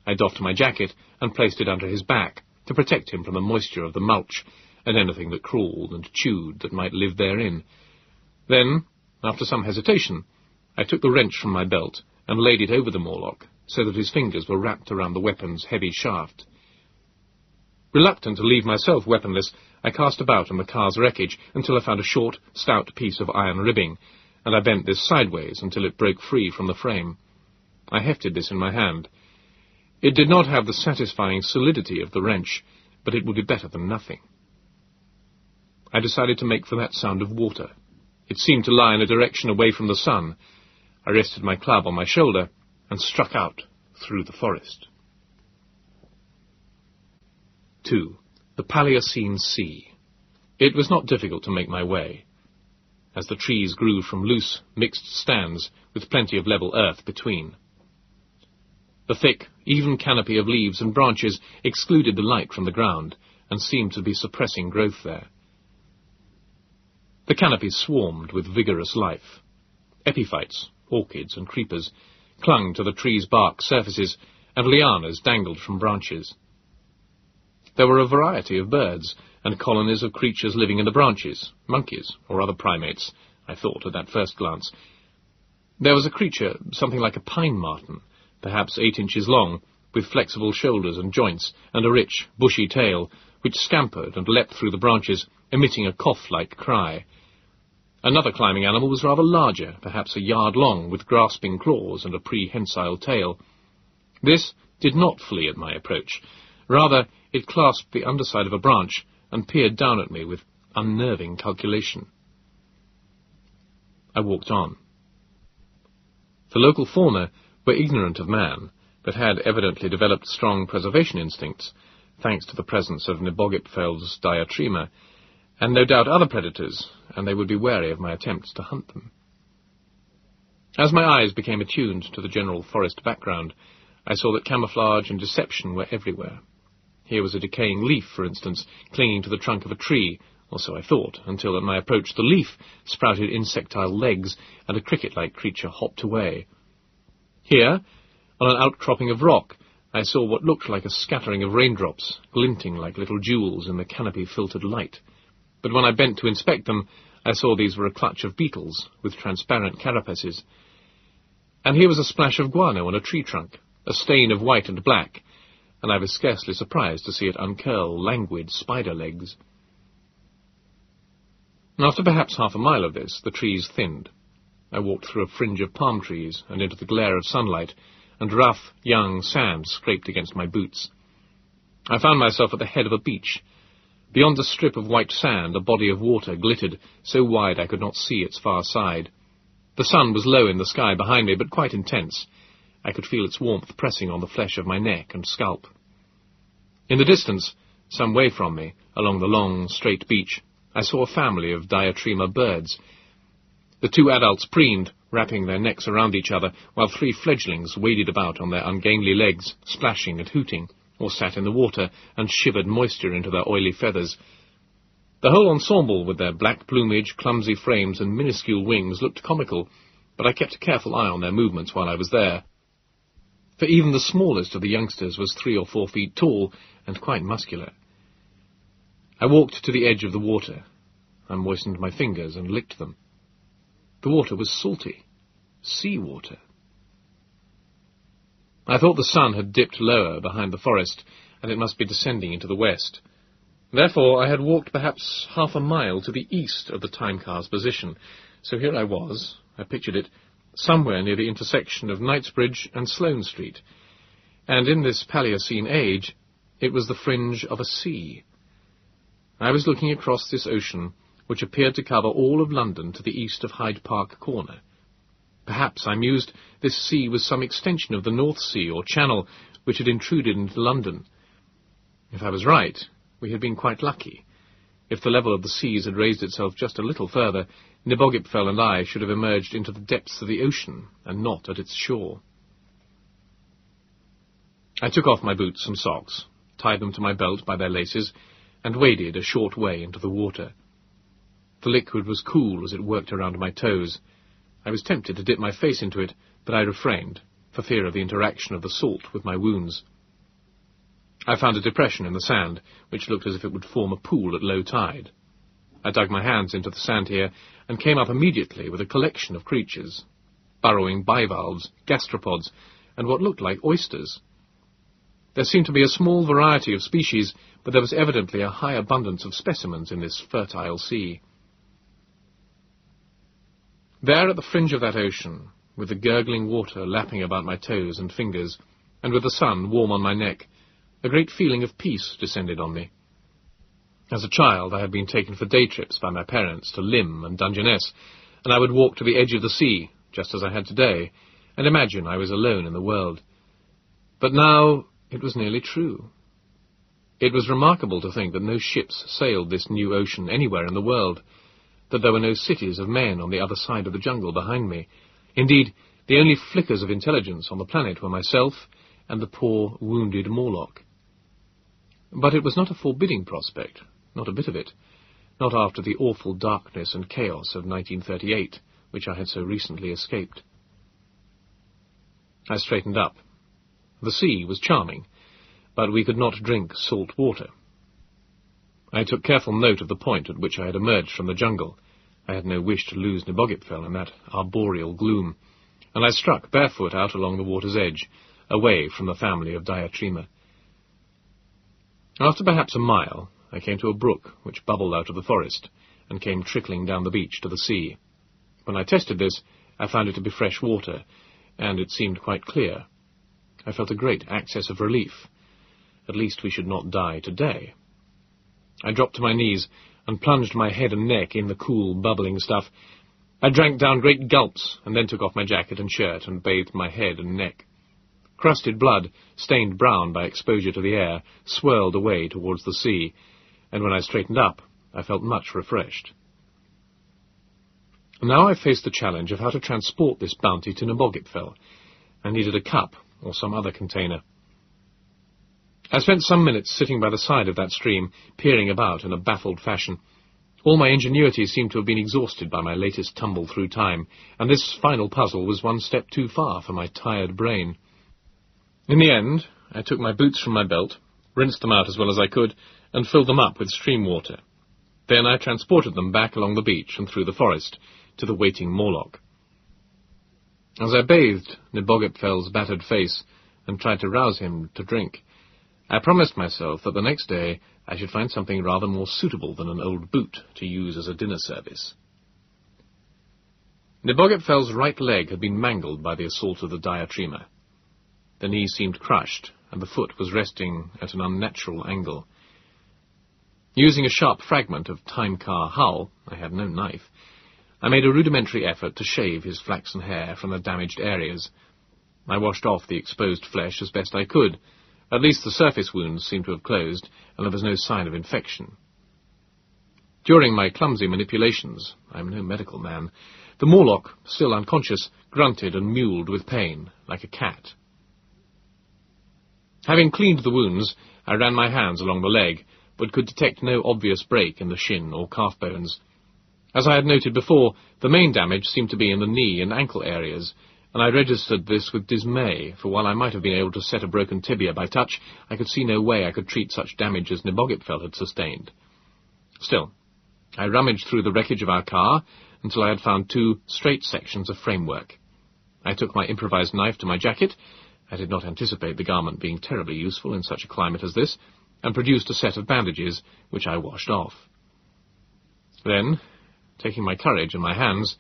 I doffed my jacket and placed it under his back, to protect him from the moisture of the mulch, and anything that crawled and chewed that might live therein. Then, after some hesitation, I took the wrench from my belt and laid it over the Morlock, so that his fingers were wrapped around the weapon's heavy shaft. Reluctant to leave myself weaponless, I cast about in the car's wreckage until I found a short, stout piece of iron ribbing, and I bent this sideways until it broke free from the frame. I hefted this in my hand. It did not have the satisfying solidity of the wrench, but it would be better than nothing. I decided to make for that sound of water. It seemed to lie in a direction away from the sun. I rested my club on my shoulder and struck out through the forest. 2. The Paleocene Sea. It was not difficult to make my way, as the trees grew from loose, mixed stands with plenty of level earth between. The thick, even canopy of leaves and branches excluded the light from the ground and seemed to be suppressing growth there. The canopy swarmed with vigorous life. Epiphytes, orchids and creepers, clung to the tree's bark surfaces, and lianas dangled from branches. There were a variety of birds, and colonies of creatures living in the branches, monkeys or other primates, I thought at that first glance. There was a creature, something like a pine marten, perhaps eight inches long, with flexible shoulders and joints, and a rich, bushy tail, which scampered and leapt through the branches, emitting a cough-like cry. Another climbing animal was rather larger, perhaps a yard long, with grasping claws and a prehensile tail. This did not flee at my approach. Rather, it clasped the underside of a branch and peered down at me with unnerving calculation. I walked on. The local fauna were ignorant of man, but had evidently developed strong preservation instincts, thanks to the presence of Nebogipfel's diatryma, and no doubt other predators, and they would be wary of my attempts to hunt them. As my eyes became attuned to the general forest background, I saw that camouflage and deception were everywhere. Here was a decaying leaf, for instance, clinging to the trunk of a tree, or so I thought, until at my approach the leaf sprouted insectile legs, and a cricket-like creature hopped away. Here, on an outcropping of rock, I saw what looked like a scattering of raindrops, glinting like little jewels in the canopy-filtered light. But when I bent to inspect them, I saw these were a clutch of beetles, with transparent carapaces. And here was a splash of guano on a tree trunk, a stain of white and black, and I was scarcely surprised to see it uncurl languid spider legs. After perhaps half a mile of this, the trees thinned. I walked through a fringe of palm trees and into the glare of sunlight, and rough, young sand scraped against my boots. I found myself at the head of a beach. Beyond the strip of white sand, a body of water glittered, so wide I could not see its far side. The sun was low in the sky behind me, but quite intense. I could feel its warmth pressing on the flesh of my neck and scalp. In the distance, some way from me, along the long, straight beach, I saw a family of diatryma birds. The two adults preened, wrapping their necks around each other, while three fledglings waded about on their ungainly legs, splashing and hooting, or sat in the water and shivered moisture into their oily feathers. The whole ensemble, with their black plumage, clumsy frames, and minuscule wings, looked comical, but I kept a careful eye on their movements while I was there for even the smallest of the youngsters was three or four feet tall and quite muscular. I walked to the edge of the water. I moistened my fingers and licked them. The water was salty. Sea water. I thought the sun had dipped lower behind the forest, and it must be descending into the west. Therefore, I had walked perhaps half a mile to the east of the time car's position. So here I was, I pictured it, somewhere near the intersection of Knightsbridge and Sloane Street, and in this Paleocene age it was the fringe of a sea. I was looking across this ocean, which appeared to cover all of London to the east of Hyde Park Corner. Perhaps, I mused, this sea was some extension of the North Sea or Channel which had intruded into London. If I was right, we had been quite lucky. If the level of the seas had raised itself just a little further, Nebogipfel and I should have emerged into the depths of the ocean, and not at its shore. I took off my boots and socks, tied them to my belt by their laces, and waded a short way into the water. The liquid was cool as it worked around my toes. I was tempted to dip my face into it, but I refrained, for fear of the interaction of the salt with my wounds. I found a depression in the sand, which looked as if it would form a pool at low tide. I dug my hands into the sand here, and came up immediately with a collection of creatures, burrowing bivalves, gastropods, and what looked like oysters. There seemed to be a small variety of species, but there was evidently a high abundance of specimens in this fertile sea. There at the fringe of that ocean, with the gurgling water lapping about my toes and fingers, and with the sun warm on my neck, a great feeling of peace descended on me. As a child, I had been taken for day trips by my parents to Lympne and Dungeness, and I would walk to the edge of the sea, just as I had today, and imagine I was alone in the world. But now it was nearly true. It was remarkable to think that no ships sailed this new ocean anywhere in the world, that there were no cities of men on the other side of the jungle behind me. Indeed, the only flickers of intelligence on the planet were myself and the poor, wounded Morlock. But it was not a forbidding prospect, not a bit of it, not after the awful darkness and chaos of 1938, which I had so recently escaped. I straightened up. The sea was charming, but we could not drink salt water. I took careful note of the point at which I had emerged from the jungle. I had no wish to lose Nebogipfel in that arboreal gloom, and I struck barefoot out along the water's edge, away from the family of Diatryma. After perhaps a mile, I came to a brook which bubbled out of the forest and came trickling down the beach to the sea. When I tested this, I found it to be fresh water, and it seemed quite clear. I felt a great access of relief. At least we should not die today. I dropped to my knees and plunged my head and neck in the cool, bubbling stuff. I drank down great gulps, and then took off my jacket and shirt and bathed my head and neck. Crusted blood, stained brown by exposure to the air, swirled away towards the sea, and when I straightened up, I felt much refreshed. Now I faced the challenge of how to transport this bounty to Nebogipfel. I needed a cup or some other container. I spent some minutes sitting by the side of that stream, peering about in a baffled fashion. All my ingenuity seemed to have been exhausted by my latest tumble through time, and this final puzzle was one step too far for my tired brain. In the end, I took my boots from my belt, rinsed them out as well as I could, and filled them up with stream water. Then I transported them back along the beach and through the forest to the waiting Morlock. As I bathed Nebogipfel's battered face and tried to rouse him to drink, I promised myself that the next day I should find something rather more suitable than an old boot to use as a dinner service. Nebogipfel's right leg had been mangled by the assault of the diatryma. The knee seemed crushed, and the foot was resting at an unnatural angle. Using a sharp fragment of time-car hull, I had no knife, I made a rudimentary effort to shave his flaxen hair from the damaged areas. I washed off the exposed flesh as best I could. At least the surface wounds seemed to have closed, and there was no sign of infection. During my clumsy manipulations, I am no medical man, the Morlock, still unconscious, grunted and mewled with pain, like a cat. Having cleaned the wounds, I ran my hands along the leg, but could detect no obvious break in the shin or calf bones. As I had noted before, the main damage seemed to be in the knee and ankle areas, and I registered this with dismay, for while I might have been able to set a broken tibia by touch, I could see no way I could treat such damage as Nebogipfel had sustained. Still, I rummaged through the wreckage of our car until I had found two straight sections of framework. I took my improvised knife to my jacket I did not anticipate the garment being terribly useful in such a climate as this, and produced a set of bandages, which I washed off. Then, taking my courage in my hands,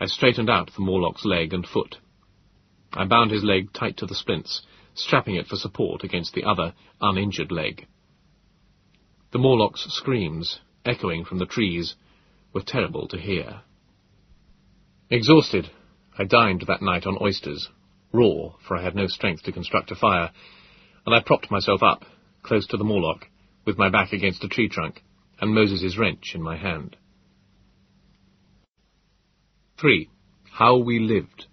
I straightened out the Morlock's leg and foot. I bound his leg tight to the splints, strapping it for support against the other, uninjured leg. The Morlock's screams, echoing from the trees, were terrible to hear. Exhausted, I dined that night on oysters, raw, for I had no strength to construct a fire, and I propped myself up, close to the Morlock, with my back against a tree trunk, and Moses's wrench in my hand. 3. How we lived.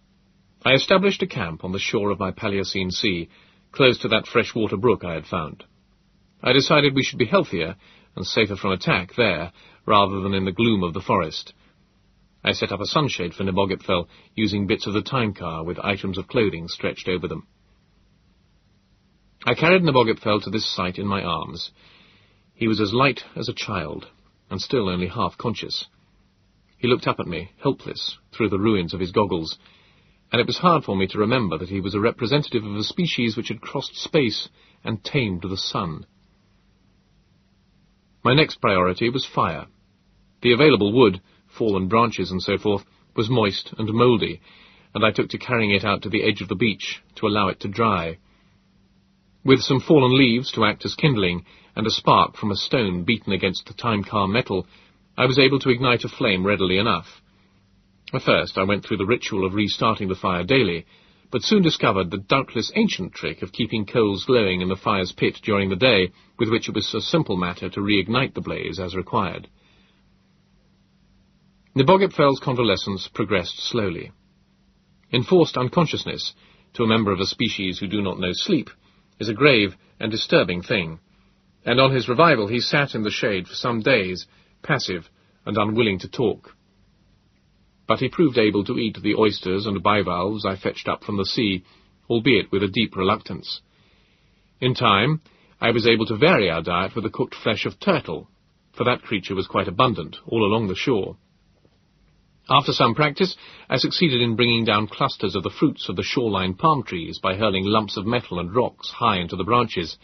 I established a camp on the shore of my Paleocene Sea, close to that freshwater brook I had found. I decided we should be healthier and safer from attack there, rather than in the gloom of the forest. I set up a sunshade for Nebogipfel, using bits of the time car with items of clothing stretched over them. I carried Nebogipfel to this site in my arms. He was as light as a child, and still only half conscious. He looked up at me, helpless, through the ruins of his goggles, and it was hard for me to remember that he was a representative of a species which had crossed space and tamed the sun. My next priority was fire. The available wood, fallen branches and so forth, was moist and mouldy, and I took to carrying it out to the edge of the beach to allow it to dry. With some fallen leaves to act as kindling, and a spark from a stone beaten against the time-car metal, I was able to ignite a flame readily enough. At first I went through the ritual of restarting the fire daily, but soon discovered the doubtless ancient trick of keeping coals glowing in the fire's pit during the day, with which it was a simple matter to reignite the blaze as required. Nebogipfel's convalescence progressed slowly. Enforced unconsciousness, to a member of a species who do not know sleep, is a grave and disturbing thing, and on his revival he sat in the shade for some days, passive and unwilling to talk but he proved able to eat the oysters and bivalves I fetched up from the sea, albeit with a deep reluctance. In time, I was able to vary our diet with the cooked flesh of turtle, for that creature was quite abundant all along the shore. After some practice, I succeeded in bringing down clusters of the fruits of the shoreline palm trees by hurling lumps of metal and rocks high into the branches.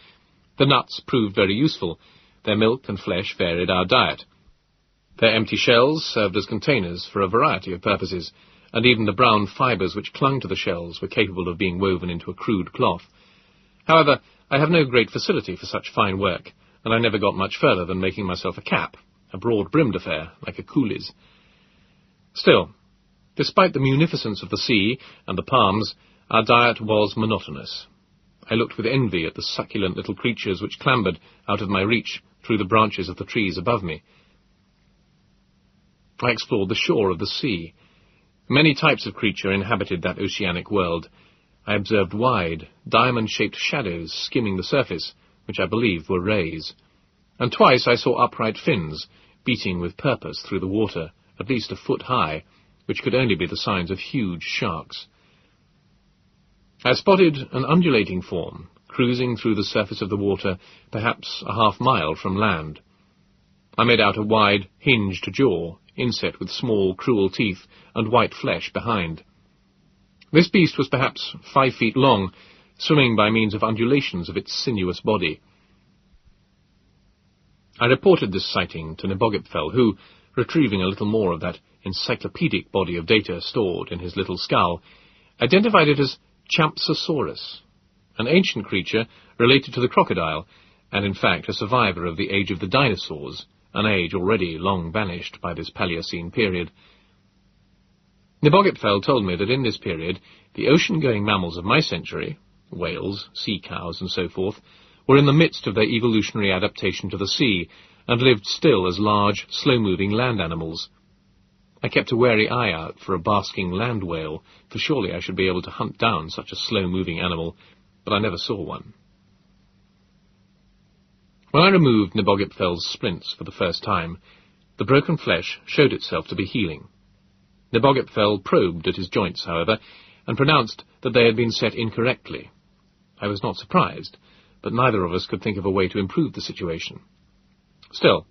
The nuts proved very useful. Their milk and flesh varied our diet. Their empty shells served as containers for a variety of purposes, and even the brown fibres which clung to the shells were capable of being woven into a crude cloth. However, I have no great facility for such fine work, and I never got much further than making myself a cap, a broad-brimmed affair, like a coolie's. Still, despite the munificence of the sea and the palms, our diet was monotonous. I looked with envy at the succulent little creatures which clambered out of my reach through the branches of the trees above me. I explored the shore of the sea. Many types of creature inhabited that oceanic world. I observed wide, diamond-shaped shadows skimming the surface, which I believed were rays. And twice I saw upright fins, beating with purpose through the water, at least a foot high, which could only be the signs of huge sharks. I spotted an undulating form, cruising through the surface of the water, perhaps a half mile from land. I made out a wide, hinged jaw, inset with small, cruel teeth and white flesh behind. This beast was perhaps five feet long, swimming by means of undulations of its sinuous body. I reported this sighting to Nebogipfel, who, retrieving a little more of that encyclopedic body of data stored in his little skull, identified it as Champsosaurus, an ancient creature related to the crocodile, and in fact a survivor of the age of the dinosaurs, an age already long vanished by this Paleocene period. Nebogipfel told me that in this period the ocean-going mammals of my century, whales, sea cows, and so forth, were in the midst of their evolutionary adaptation to the sea, and lived still as large, slow-moving land animals. I kept a wary eye out for a basking land whale, for surely I should be able to hunt down such a slow-moving animal, but I never saw one. When I removed Nebogipfel's splints for the first time, the broken flesh showed itself to be healing. Nebogipfel probed at his joints, however, and pronounced that they had been set incorrectly. I was not surprised, but neither of us could think of a way to improve the situation. Still,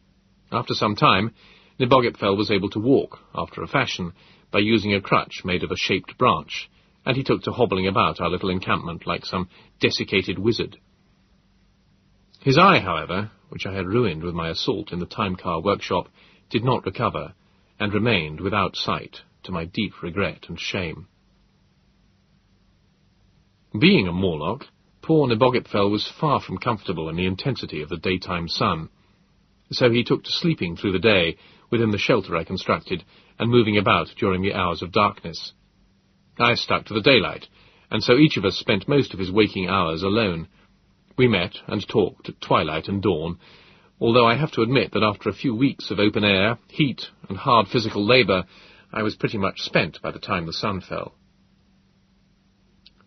after some time, Nebogipfel was able to walk, after a fashion, by using a crutch made of a shaped branch, and he took to hobbling about our little encampment like some desiccated wizard. His eye, however, which I had ruined with my assault in the time-car workshop, did not recover, and remained without sight, to my deep regret and shame. Being a Morlock, poor Nebogipfel was far from comfortable in the intensity of the daytime sun. So he took to sleeping through the day within the shelter I constructed, and moving about during the hours of darkness. I stuck to the daylight, and so each of us spent most of his waking hours alone, we met and talked at twilight and dawn, although I have to admit that after a few weeks of open air, heat, and hard physical labour, I was pretty much spent by the time the sun fell.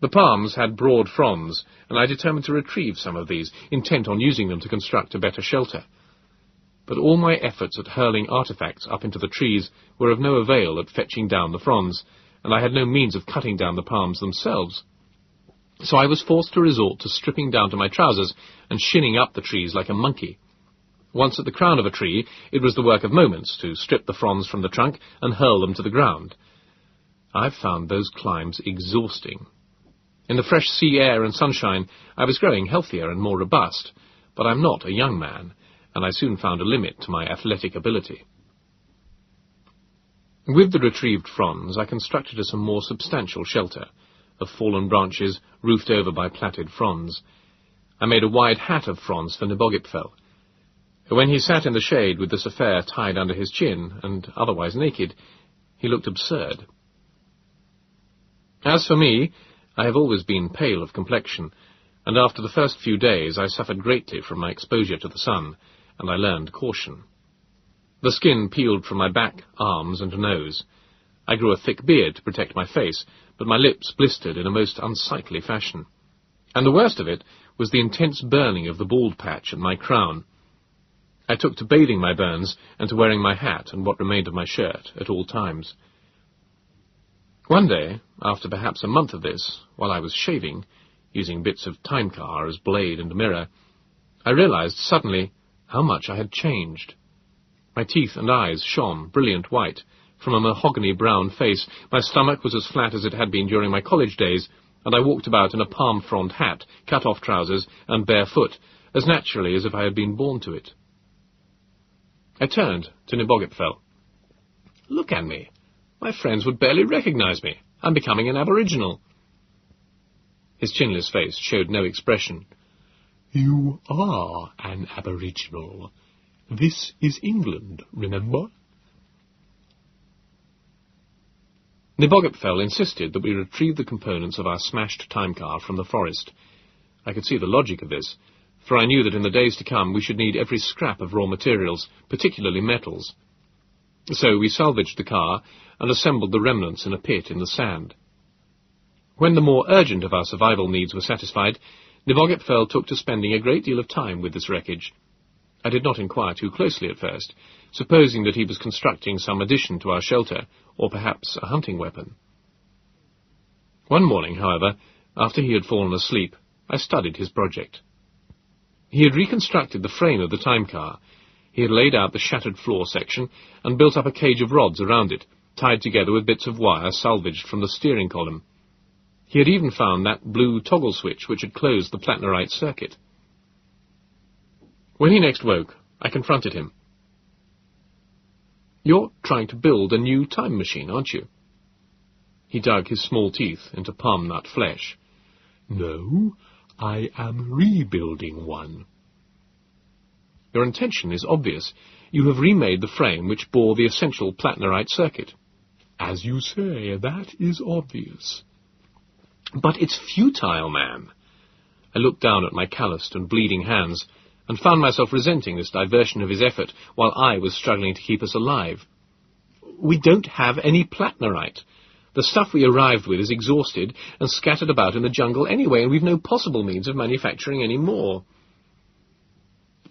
The palms had broad fronds, and I determined to retrieve some of these, intent on using them to construct a better shelter. But all my efforts at hurling artifacts up into the trees were of no avail at fetching down the fronds, and I had no means of cutting down the palms themselves. So I was forced to resort to stripping down to my trousers and shinning up the trees like a monkey. Once at the crown of a tree, it was the work of moments to strip the fronds from the trunk and hurl them to the ground. I've found those climbs exhausting. In the fresh sea air and sunshine, I was growing healthier and more robust, but I'm not a young man, and I soon found a limit to my athletic ability. With the retrieved fronds, I constructed us a more substantial shelter, of fallen branches roofed over by plaited fronds. I made a wide hat of fronds for Nebogipfel. When he sat in the shade with this affair tied under his chin, and otherwise naked, he looked absurd. As for me, I have always been pale of complexion, and after the first few days I suffered greatly from my exposure to the sun, and I learned caution. The skin peeled from my back, arms, and nose. I grew a thick beard to protect my face, but my lips blistered in a most unsightly fashion. And the worst of it was the intense burning of the bald patch at my crown. I took to bathing my burns and to wearing my hat and what remained of my shirt at all times. One day, after perhaps a month of this, while I was shaving, using bits of time-car as blade and mirror, I realized suddenly how much I had changed. My teeth and eyes shone brilliant white, from a mahogany brown face, my stomach was as flat as it had been during my college days, and I walked about in a palm frond hat, cut-off trousers, and barefoot, as naturally as if I had been born to it. I turned to Nebogipfel. Look at me. My friends would barely recognize me. I'm becoming an aboriginal. His chinless face showed no expression. You are an aboriginal. This is England, remember? Nebogipfel insisted that we retrieve the components of our smashed time car from the forest. I could see the logic of this, for I knew that in the days to come we should need every scrap of raw materials, particularly metals. So we salvaged the car and assembled the remnants in a pit in the sand. When the more urgent of our survival needs were satisfied, Nebogipfel took to spending a great deal of time with this wreckage. I did not inquire too closely at first, supposing that he was constructing some addition to our shelter, or perhaps a hunting weapon. One morning, however, after he had fallen asleep, I studied his project. He had reconstructed the frame of the time car. He had laid out the shattered floor section and built up a cage of rods around it, tied together with bits of wire salvaged from the steering column. He had even found that blue toggle switch which had closed the plattnerite circuit. When he next woke, I confronted him. You're trying to build a new time machine, aren't you? He dug his small teeth into palm nut flesh. No, I am rebuilding one. Your intention is obvious. You have remade the frame which bore the essential plattnerite circuit. As you say, that is obvious. But it's futile, man. I looked down at my calloused and bleeding hands and found myself resenting this diversion of his effort while I was struggling to keep us alive. We don't have any plattnerite. The stuff we arrived with is exhausted and scattered about in the jungle anyway, and we've no possible means of manufacturing any more.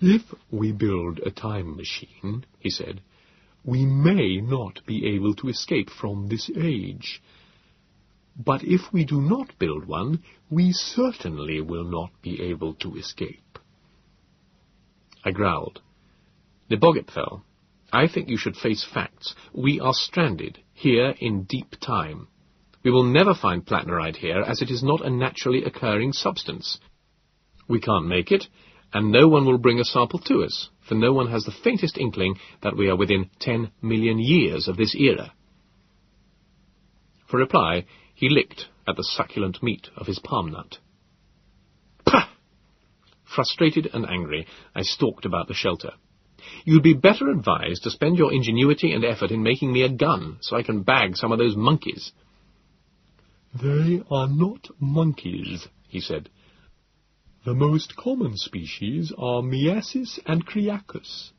If we build a time machine, he said, we may not be able to escape from this age. But if we do not build one, we certainly will not be able to escape. I growled. Nebogipfel, I think you should face facts. We are stranded, here in deep time. We will never find plattnerite here, as it is not a naturally occurring substance. We can't make it, and no one will bring a sample to us, for no one has the faintest inkling that we are within ten million years of this era. For reply, he licked at the succulent meat of his palm nut. Frustrated and angry, I stalked about the shelter. You'd be better advised to spend your ingenuity and effort in making me a gun, so I can bag some of those monkeys. They are not monkeys, he said. The most common species are Miacis and Chriacus.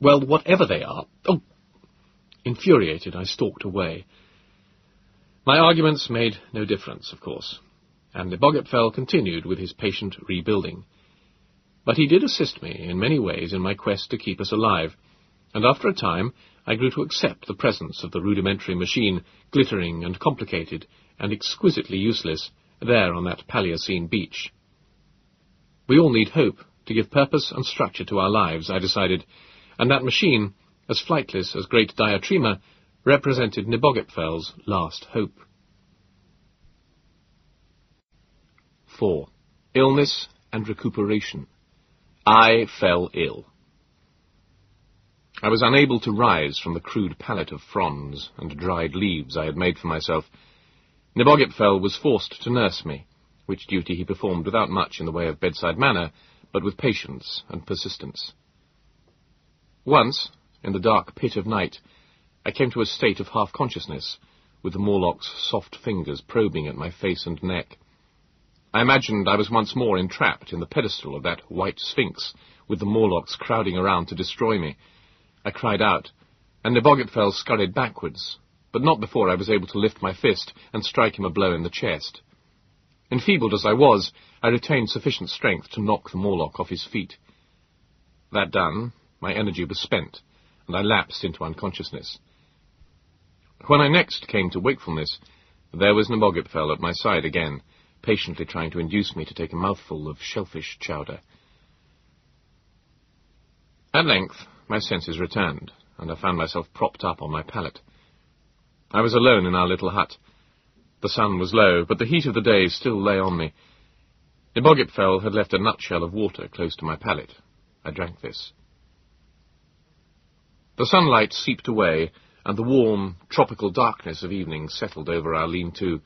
Well, whatever they are... Oh! Infuriated, I stalked away. My arguments made no difference, of course, and Nebogipfel continued with his patient rebuilding. But he did assist me in many ways in my quest to keep us alive, and after a time I grew to accept the presence of the rudimentary machine, glittering and complicated and exquisitely useless, there on that Paleocene beach. We all need hope to give purpose and structure to our lives, I decided, and that machine, as flightless as great Diatryma, represented Nebogipfel's last hope. 4. Illness and recuperation. I fell ill. I was unable to rise from the crude pallet of fronds and dried leaves I had made for myself. Nebogipfel was forced to nurse me, which duty he performed without much in the way of bedside manner, but with patience and persistence. Once, in the dark pit of night, I came to a state of half-consciousness, with the Morlock's soft fingers probing at my face and neck. I imagined I was once more entrapped in the pedestal of that white sphinx, with the Morlocks crowding around to destroy me. I cried out, and Nebogipfel scurried backwards, but not before I was able to lift my fist and strike him a blow in the chest. Enfeebled as I was, I retained sufficient strength to knock the Morlock off his feet. That done, my energy was spent, and I lapsed into unconsciousness. When I next came to wakefulness, there was Nebogipfel at my side again, patiently trying to induce me to take a mouthful of shellfish chowder. At length, my senses returned, and I found myself propped up on my pallet. I was alone in our little hut. The sun was low, but the heat of the day still lay on me. Nebogipfel had left a nutshell of water close to my pallet. I drank this. The sunlight seeped away, and the warm, tropical darkness of evening settled over our lean-to.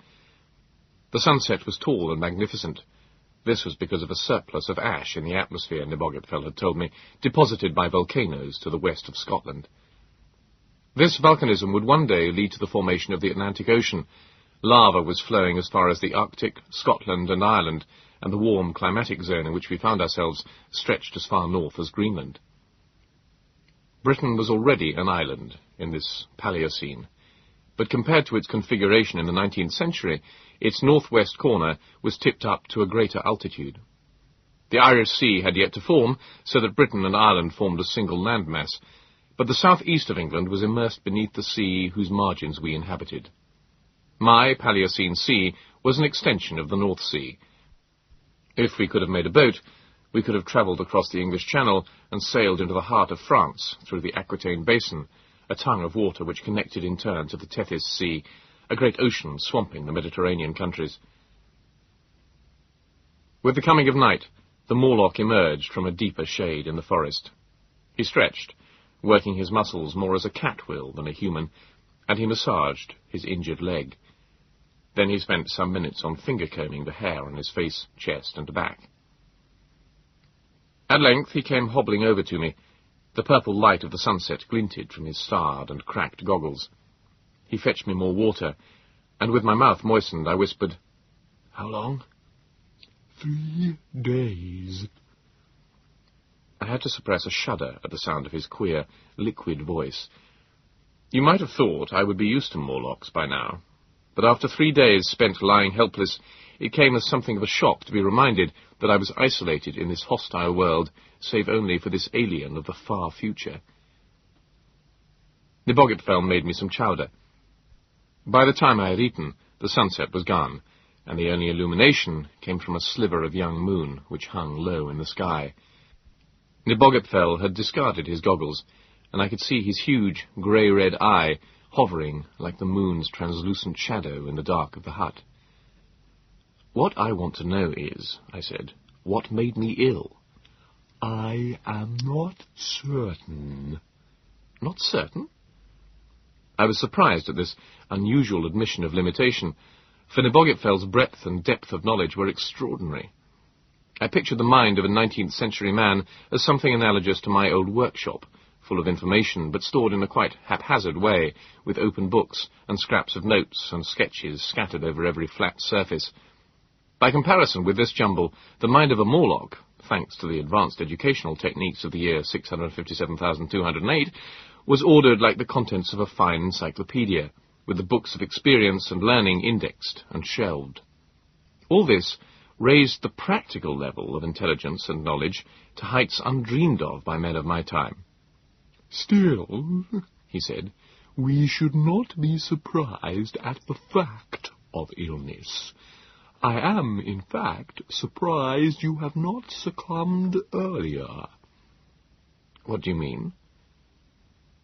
The sunset was tall and magnificent. This was because of a surplus of ash in the atmosphere, Nebogipfel had told me, deposited by volcanoes to the west of Scotland. This volcanism would one day lead to the formation of the Atlantic Ocean. Lava was flowing as far as the Arctic, Scotland and Ireland, and the warm climatic zone in which we found ourselves stretched as far north as Greenland. Britain was already an island in this Paleocene, but compared to its configuration in the 19th century, its northwest corner was tipped up to a greater altitude. The Irish Sea had yet to form, so that Britain and Ireland formed a single landmass, but the southeast of England was immersed beneath the sea whose margins we inhabited. My Paleocene Sea was an extension of the North Sea. If we could have made a boat, we could have travelled across the English Channel and sailed into the heart of France through the Aquitaine Basin, a tongue of water which connected in turn to the Tethys Sea a great ocean swamping the Mediterranean countries. With the coming of night, the Morlock emerged from a deeper shade in the forest. He stretched, working his muscles more as a cat will than a human, and he massaged his injured leg. Then he spent some minutes on finger-combing the hair on his face, chest, and back. At length he came hobbling over to me. The purple light of the sunset glinted from his starred and cracked goggles. He fetched me more water, and with my mouth moistened, I whispered, How long? Three days. I had to suppress a shudder at the sound of his queer, liquid voice. You might have thought I would be used to Morlocks by now, but after three days spent lying helpless, it came as something of a shock to be reminded that I was isolated in this hostile world, save only for this alien of the far future. Nebogipfel made me some chowder. By the time I had eaten, the sunset was gone, and the only illumination came from a sliver of young moon which hung low in the sky. Nebogipfel had discarded his goggles, and I could see his huge, grey-red eye hovering like the moon's translucent shadow in the dark of the hut. What I want to know is, I said, what made me ill? I am not certain. Not certain? I was surprised at this unusual admission of limitation, for Nebogipfel's breadth and depth of knowledge were extraordinary. I pictured the mind of a 19th century man as something analogous to my old workshop, full of information, but stored in a quite haphazard way, with open books and scraps of notes and sketches scattered over every flat surface. By comparison with this jumble, the mind of a Morlock, thanks to the advanced educational techniques of the year 657,208, was ordered like the contents of a fine encyclopedia, with the books of experience and learning indexed and shelved. All this raised the practical level of intelligence and knowledge to heights undreamed of by men of my time. Still, he said, we should not be surprised at the fact of illness. I am, in fact, surprised you have not succumbed earlier. What do you mean?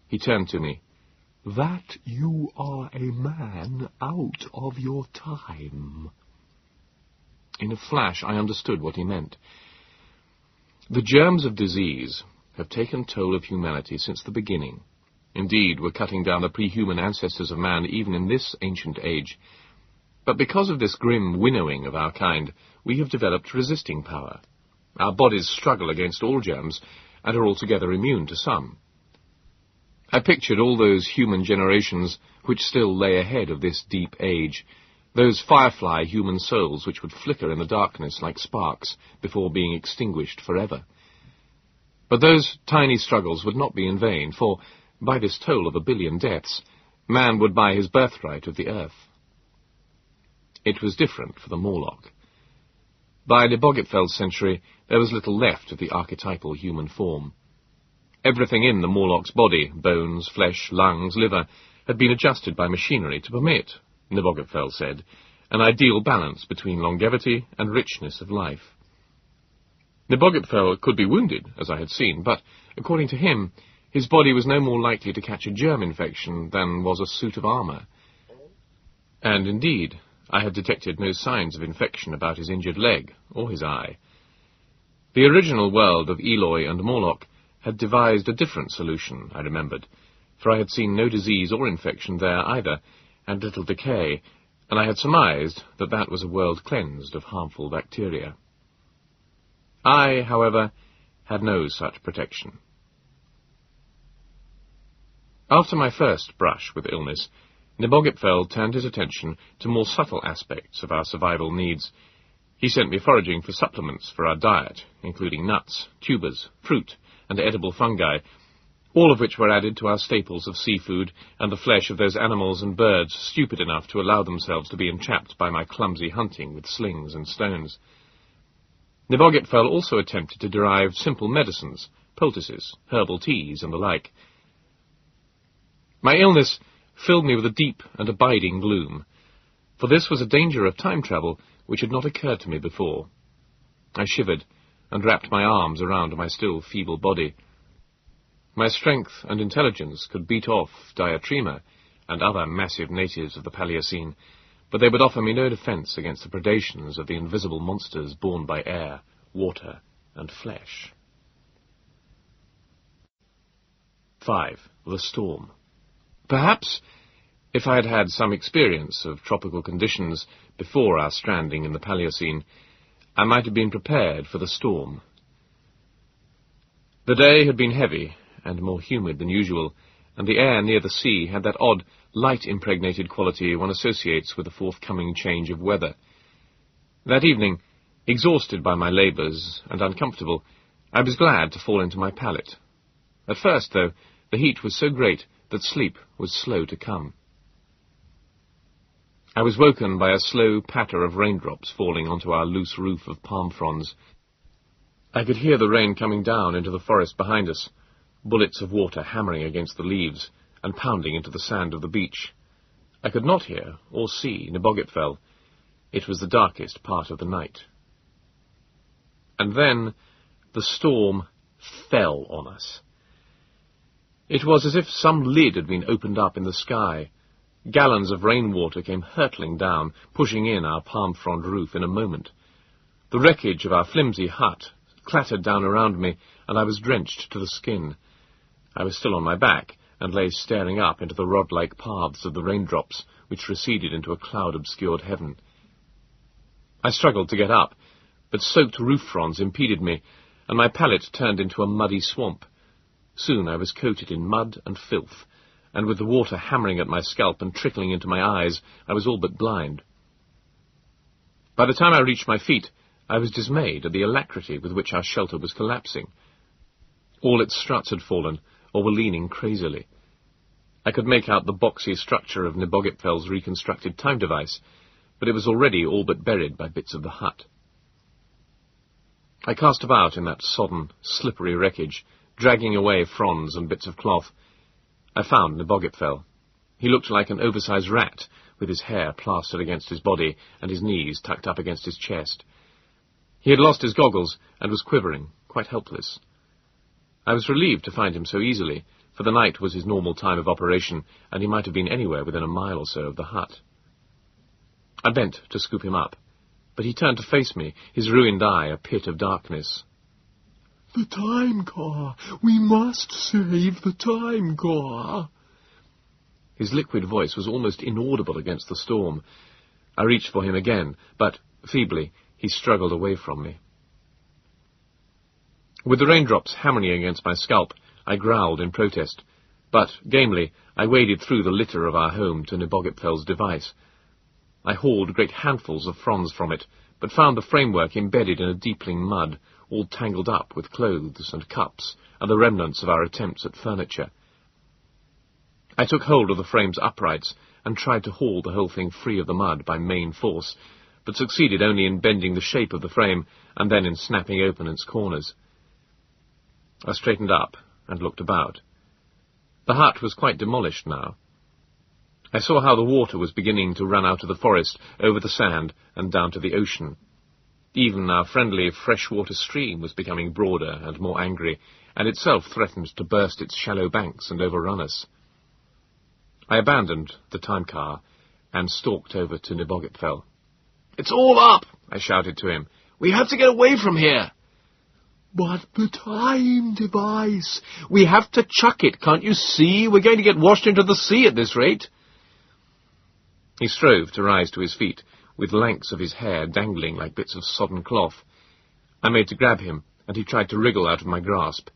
He turned to me. That you are a man out of your time. In a flash, I understood what he meant. The germs of disease have taken toll of humanity since the beginning. Indeed, we're cutting down the pre-human ancestors of man even in this ancient age. But because of this grim winnowing of our kind, we have developed resisting power. Our bodies struggle against all germs and are altogether immune to some. I pictured all those human generations which still lay ahead of this deep age, those firefly human souls which would flicker in the darkness like sparks before being extinguished forever. But those tiny struggles would not be in vain, for, by this toll of a billion deaths, man would buy his birthright of the earth. It was different for the Morlock. By Nebogipfel's century, there was little left of the archetypal human form. Everything in the Morlock's body, bones, flesh, lungs, liver, had been adjusted by machinery to permit, Nebogipfel said, an ideal balance between longevity and richness of life. Nebogipfel could be wounded, as I had seen, but, according to him, his body was no more likely to catch a germ infection than was a suit of armour. And indeed, I had detected no signs of infection about his injured leg or his eye. The original world of Eloi and Morlock had devised a different solution, I remembered, for I had seen no disease or infection there either, and little decay, and I had surmised that that was a world cleansed of harmful bacteria. I, however, had no such protection. After my first brush with illness, Nebogipfel turned his attention to more subtle aspects of our survival needs. He sent me foraging for supplements for our diet, including nuts, tubers, fruit, and edible fungi, all of which were added to our staples of seafood and the flesh of those animals and birds stupid enough to allow themselves to be entrapped by my clumsy hunting with slings and stones. Nebogipfel also attempted to derive simple medicines, poultices, herbal teas, and the like. My illness filled me with a deep and abiding gloom, for this was a danger of time travel which had not occurred to me before. I shivered and wrapped my arms around my still feeble body. My strength and intelligence could beat off Diatryma and other massive natives of the Paleocene, but they would offer me no defence against the predations of the invisible monsters born by air, water, and flesh. 5. The Storm Perhaps, if I had had some experience of tropical conditions before our stranding in the Paleocene, I might have been prepared for the storm. The day had been heavy and more humid than usual, and the air near the sea had that odd, light-impregnated quality one associates with the forthcoming change of weather. That evening, exhausted by my labours and uncomfortable, I was glad to fall into my pallet. At first, though, the heat was so great that sleep was slow to come. I was woken by a slow patter of raindrops falling onto our loose roof of palm fronds. I could hear the rain coming down into the forest behind us, bullets of water hammering against the leaves and pounding into the sand of the beach. I could not hear or see Nebogipfel. It was the darkest part of the night. And then the storm fell on us. It was as if some lid had been opened up in the sky. Gallons of rainwater came hurtling down, pushing in our palm frond roof in a moment. The wreckage of our flimsy hut clattered down around me, and I was drenched to the skin. I was still on my back, and lay staring up into the rod-like paths of the raindrops, which receded into a cloud-obscured heaven. I struggled to get up, but soaked roof fronds impeded me, and my pallet turned into a muddy swamp. Soon I was coated in mud and filth, and with the water hammering at my scalp and trickling into my eyes, I was all but blind. By the time I reached my feet, I was dismayed at the alacrity with which our shelter was collapsing. All its struts had fallen, or were leaning crazily. I could make out the boxy structure of Nebogipfel's reconstructed time device, but it was already all but buried by bits of the hut. I cast about in that sodden, slippery wreckage, dragging away fronds and bits of cloth. I found Nebogipfel. He looked like an oversized rat, with his hair plastered against his body and his knees tucked up against his chest. He had lost his goggles and was quivering, quite helpless. I was relieved to find him so easily, for the night was his normal time of operation, and he might have been anywhere within a mile or so of the hut. I bent to scoop him up, but he turned to face me, his ruined eye a pit of darkness. The time car! We must save the time car! His liquid voice was almost inaudible against the storm. I reached for him again, but, feebly, he struggled away from me. With the raindrops hammering against my scalp, I growled in protest, but, gamely, I waded through the litter of our home to Nebogipfel's device. I hauled great handfuls of fronds from it, but found the framework embedded in a deepling mud, all tangled up with clothes and cups and the remnants of our attempts at furniture. I took hold of the frame's uprights and tried to haul the whole thing free of the mud by main force, but succeeded only in bending the shape of the frame and then in snapping open its corners. I straightened up and looked about. The hut was quite demolished now. I saw how the water was beginning to run out of the forest, over the sand, and down to the ocean. Even our friendly freshwater stream was becoming broader and more angry, and itself threatened to burst its shallow banks and overrun us. I abandoned the time car and stalked over to Nebogipfel. It's all up, I shouted to him. We have to get away from here. But the time device. We have to chuck it, can't you see? We're going to get washed into the sea at this rate. He strove to rise to his feet, with lengths of his hair dangling like bits of sodden cloth. I made to grab him, and he tried to wriggle out of my grasp.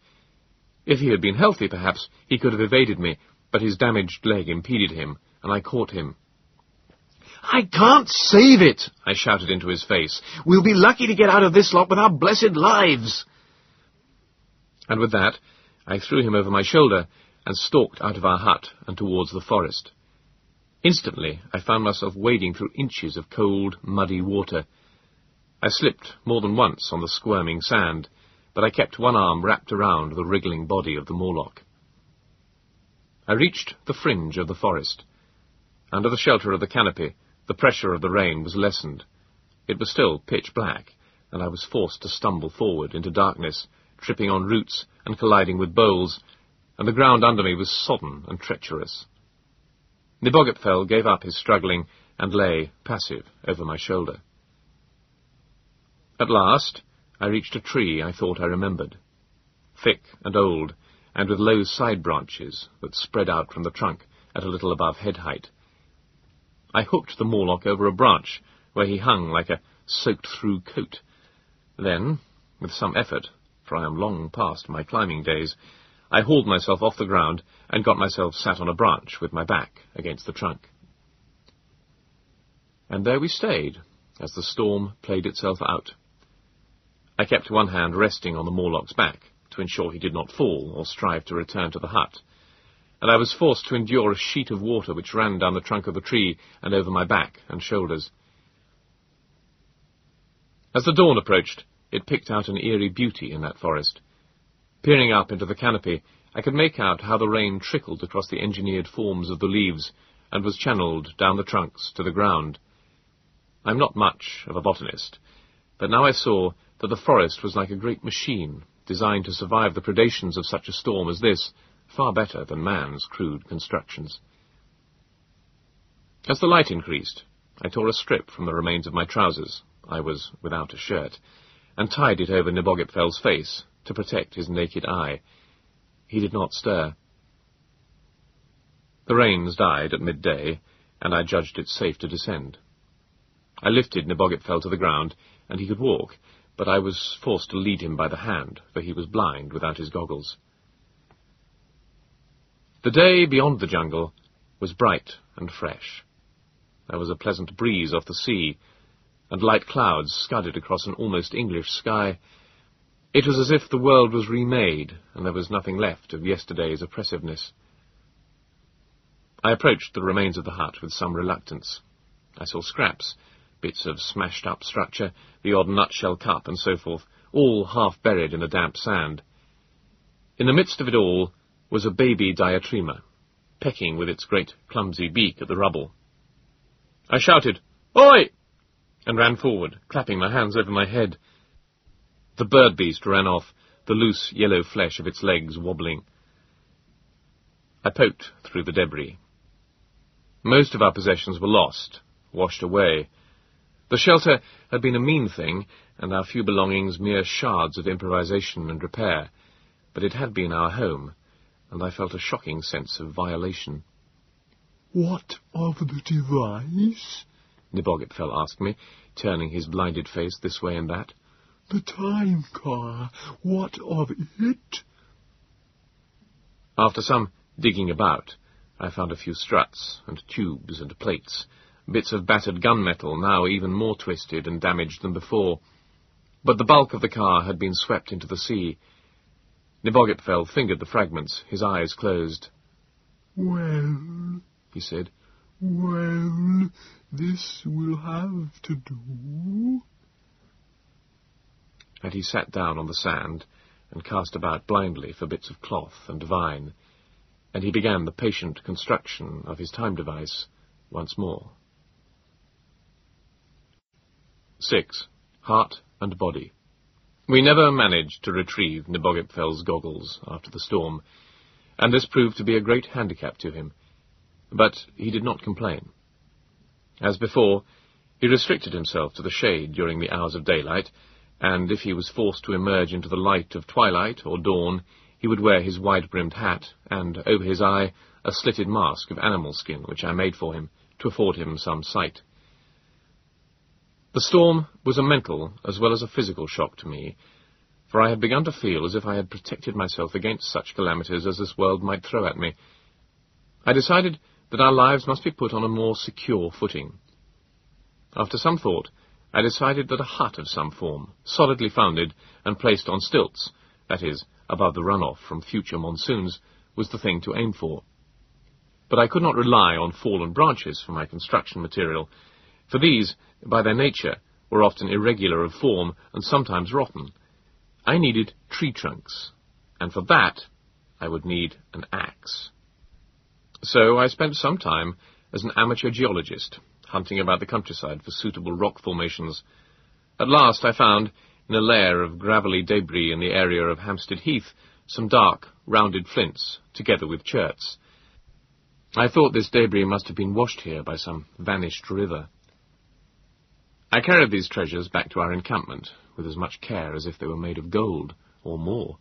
If he had been healthy, perhaps, he could have evaded me, but his damaged leg impeded him, and I caught him. I can't save it, I shouted into his face. We'll be lucky to get out of this lot with our blessed lives and with that I threw him over my shoulder and stalked out of our hut and towards the forest. Instantly I found myself wading through inches of cold, muddy water. I slipped more than once on the squirming sand, but I kept one arm wrapped around the wriggling body of the Morlock. I reached the fringe of the forest. Under the shelter of the canopy, the pressure of the rain was lessened. It was still pitch black, and I was forced to stumble forward into darkness, tripping on roots and colliding with boles, and the ground under me was sodden and treacherous. Nebogipfel gave up his struggling and lay, passive, over my shoulder. At last, I reached a tree I thought I remembered. Thick and old, and with low side branches that spread out from the trunk at a little above head height. I hooked the Morlock over a branch, where he hung like a soaked-through coat. Then, with some effort, for I am long past my climbing days, I hauled myself off the ground and got myself sat on a branch with my back against the trunk. And there we stayed, as the storm played itself out. I kept one hand resting on the Morlock's back, to ensure he did not fall or strive to return to the hut, and I was forced to endure a sheet of water which ran down the trunk of the tree and over my back and shoulders. As the dawn approached, it picked out an eerie beauty in that forest. Peering up into the canopy, I could make out how the rain trickled across the engineered forms of the leaves and was channeled down the trunks to the ground. I'm not much of a botanist, but now I saw that the forest was like a great machine designed to survive the predations of such a storm as this, far better than man's crude constructions. As the light increased, I tore a strip from the remains of my trousers. I was without a shirt and tied it over Nebogipfel's face to protect his naked eye. He did not stir. The rains died at midday, and I judged it safe to descend. I lifted Nebogipfel to the ground, and he could walk, but I was forced to lead him by the hand, for he was blind without his goggles. The day beyond the jungle was bright and fresh. There was a pleasant breeze off the sea, and light clouds scudded across an almost English sky. It was as if the world was remade, and there was nothing left of yesterday's oppressiveness. I approached the remains of the hut with some reluctance. I saw scraps, bits of smashed-up structure, the odd nutshell cup, and so forth, all half buried in the damp sand. In the midst of it all was a baby diatryma, pecking with its great clumsy beak at the rubble. I shouted, Oi! and ran forward, clapping my hands over my head. The bird beast ran off, the loose yellow flesh of its legs wobbling. I poked through the debris. Most of our possessions were lost, washed away. The shelter had been a mean thing, and our few belongings mere shards of improvisation and repair, but it had been our home, and I felt a shocking sense of violation. What of the device? Nebogipfel asked me, turning his blinded face this way and that. The time car, what of it? After some digging about, I found a few struts and tubes and plates, bits of battered gunmetal now even more twisted and damaged than before. But the bulk of the car had been swept into the sea. Nebogipfel fingered the fragments, his eyes closed. Well, he said, well, this will have to do. And he sat down on the sand and cast about blindly for bits of cloth and vine, and he began the patient construction of his time device once more. 6. Heart and Body We never managed to retrieve Nebogipfel's goggles after the storm, and this proved to be a great handicap to him. But he did not complain. As before, he restricted himself to the shade during the hours of daylight, and if he was forced to emerge into the light of twilight or dawn, he would wear his wide-brimmed hat, and over his eye a slitted mask of animal skin which I made for him, to afford him some sight. The storm was a mental as well as a physical shock to me, for I had begun to feel as if I had protected myself against such calamities as this world might throw at me. I decided that our lives must be put on a more secure footing. After some thought, I decided that a hut of some form, solidly founded and placed on stilts, that is, above the runoff from future monsoons, was the thing to aim for. But I could not rely on fallen branches for my construction material, for these, by their nature, were often irregular of form and sometimes rotten. I needed tree trunks, and for that I would need an axe. So I spent some time as an amateur geologist, hunting about the countryside for suitable rock formations. At last I found, in a layer of gravelly debris in the area of Hampstead Heath, some dark, rounded flints, together with cherts. I thought this debris must have been washed here by some vanished river. I carried these treasures back to our encampment with as much care as if they were made of gold, or more.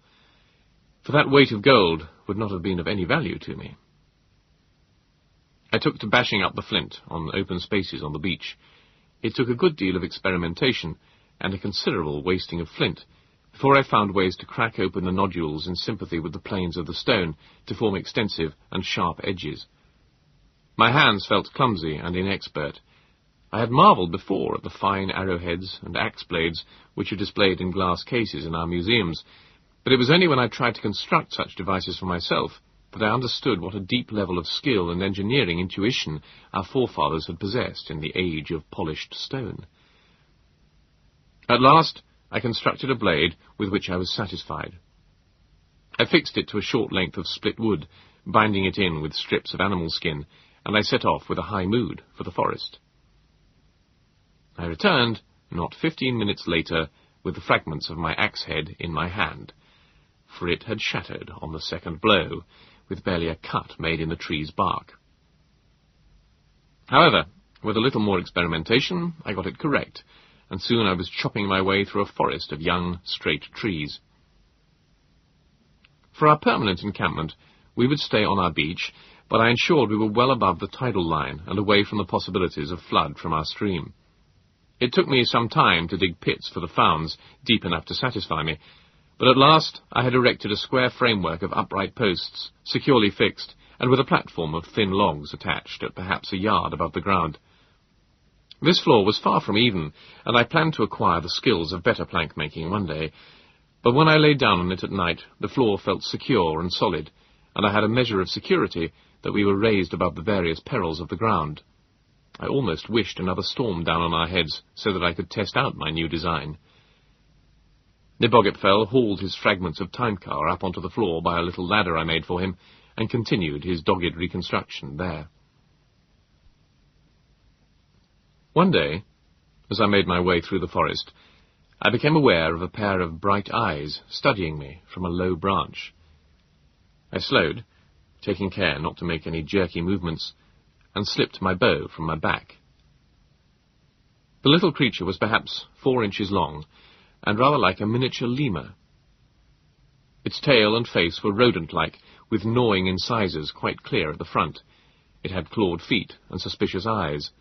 For that weight of gold would not have been of any value to me. I took to bashing up the flint on open spaces on the beach. It took a good deal of experimentation and a considerable wasting of flint before I found ways to crack open the nodules in sympathy with the planes of the stone to form extensive and sharp edges. My hands felt clumsy and inexpert. I had marvelled before at the fine arrowheads and axe blades which are displayed in glass cases in our museums, but it was only when I tried to construct such devices for myself that I understood what a deep level of skill and engineering intuition our forefathers had possessed in the age of polished stone. At last, I constructed a blade with which I was satisfied. I fixed it to a short length of split wood, binding it in with strips of animal skin, and I set off with a high mood for the forest. I returned, not fifteen minutes later, with the fragments of my axe head in my hand, for it had shattered on the second blow, with barely a cut made in the tree's bark. However, with a little more experimentation, I got it correct, and soon I was chopping my way through a forest of young, straight trees. For our permanent encampment, we would stay on our beach, but I ensured we were well above the tidal line and away from the possibilities of flood from our stream. It took me some time to dig pits for the fowls deep enough to satisfy me, but at last I had erected a square framework of upright posts, securely fixed, and with a platform of thin logs attached at perhaps a yard above the ground. This floor was far from even, and I planned to acquire the skills of better plank making one day. But when I lay down on it at night, the floor felt secure and solid, and I had a measure of security that we were raised above the various perils of the ground. I almost wished another storm down on our heads so that I could test out my new design. Nebogipfel hauled his fragments of time car up onto the floor by a little ladder I made for him, and continued his dogged reconstruction there. One day, as I made my way through the forest, I became aware of a pair of bright eyes studying me from a low branch. I slowed, taking care not to make any jerky movements, and slipped my bow from my back. The little creature was perhaps four inches long, and rather like a miniature lemur. Its tail and face were rodent-like, with gnawing incisors quite clear at the front. It had clawed feet and suspicious eyes.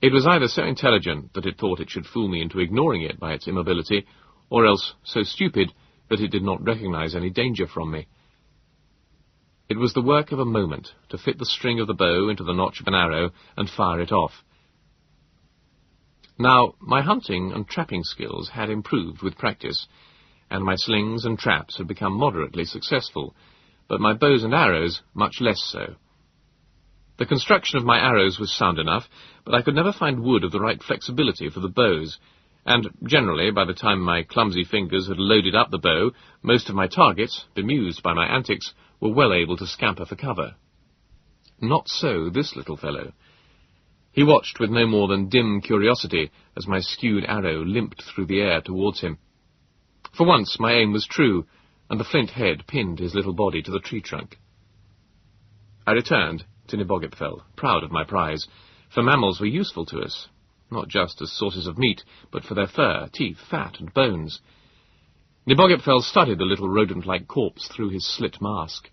It was either so intelligent that it thought it should fool me into ignoring it by its immobility, or else so stupid that it did not recognize any danger from me. It was the work of a moment to fit the string of the bow into the notch of an arrow and fire it off. Now, my hunting and trapping skills had improved with practice, and my slings and traps had become moderately successful, but my bows and arrows much less so. The construction of my arrows was sound enough, but I could never find wood of the right flexibility for the bows, and generally, by the time my clumsy fingers had loaded up the bow, most of my targets, bemused by my antics, were well able to scamper for cover. Not so this little fellow. He watched with no more than dim curiosity as my skewed arrow limped through the air towards him. For once my aim was true, and the flint head pinned his little body to the tree trunk. I returned to Nebogipfel, proud of my prize, for mammals were useful to us, not just as sources of meat, but for their fur, teeth, fat, and bones. Nebogipfel studied the little rodent-like corpse through his slit mask.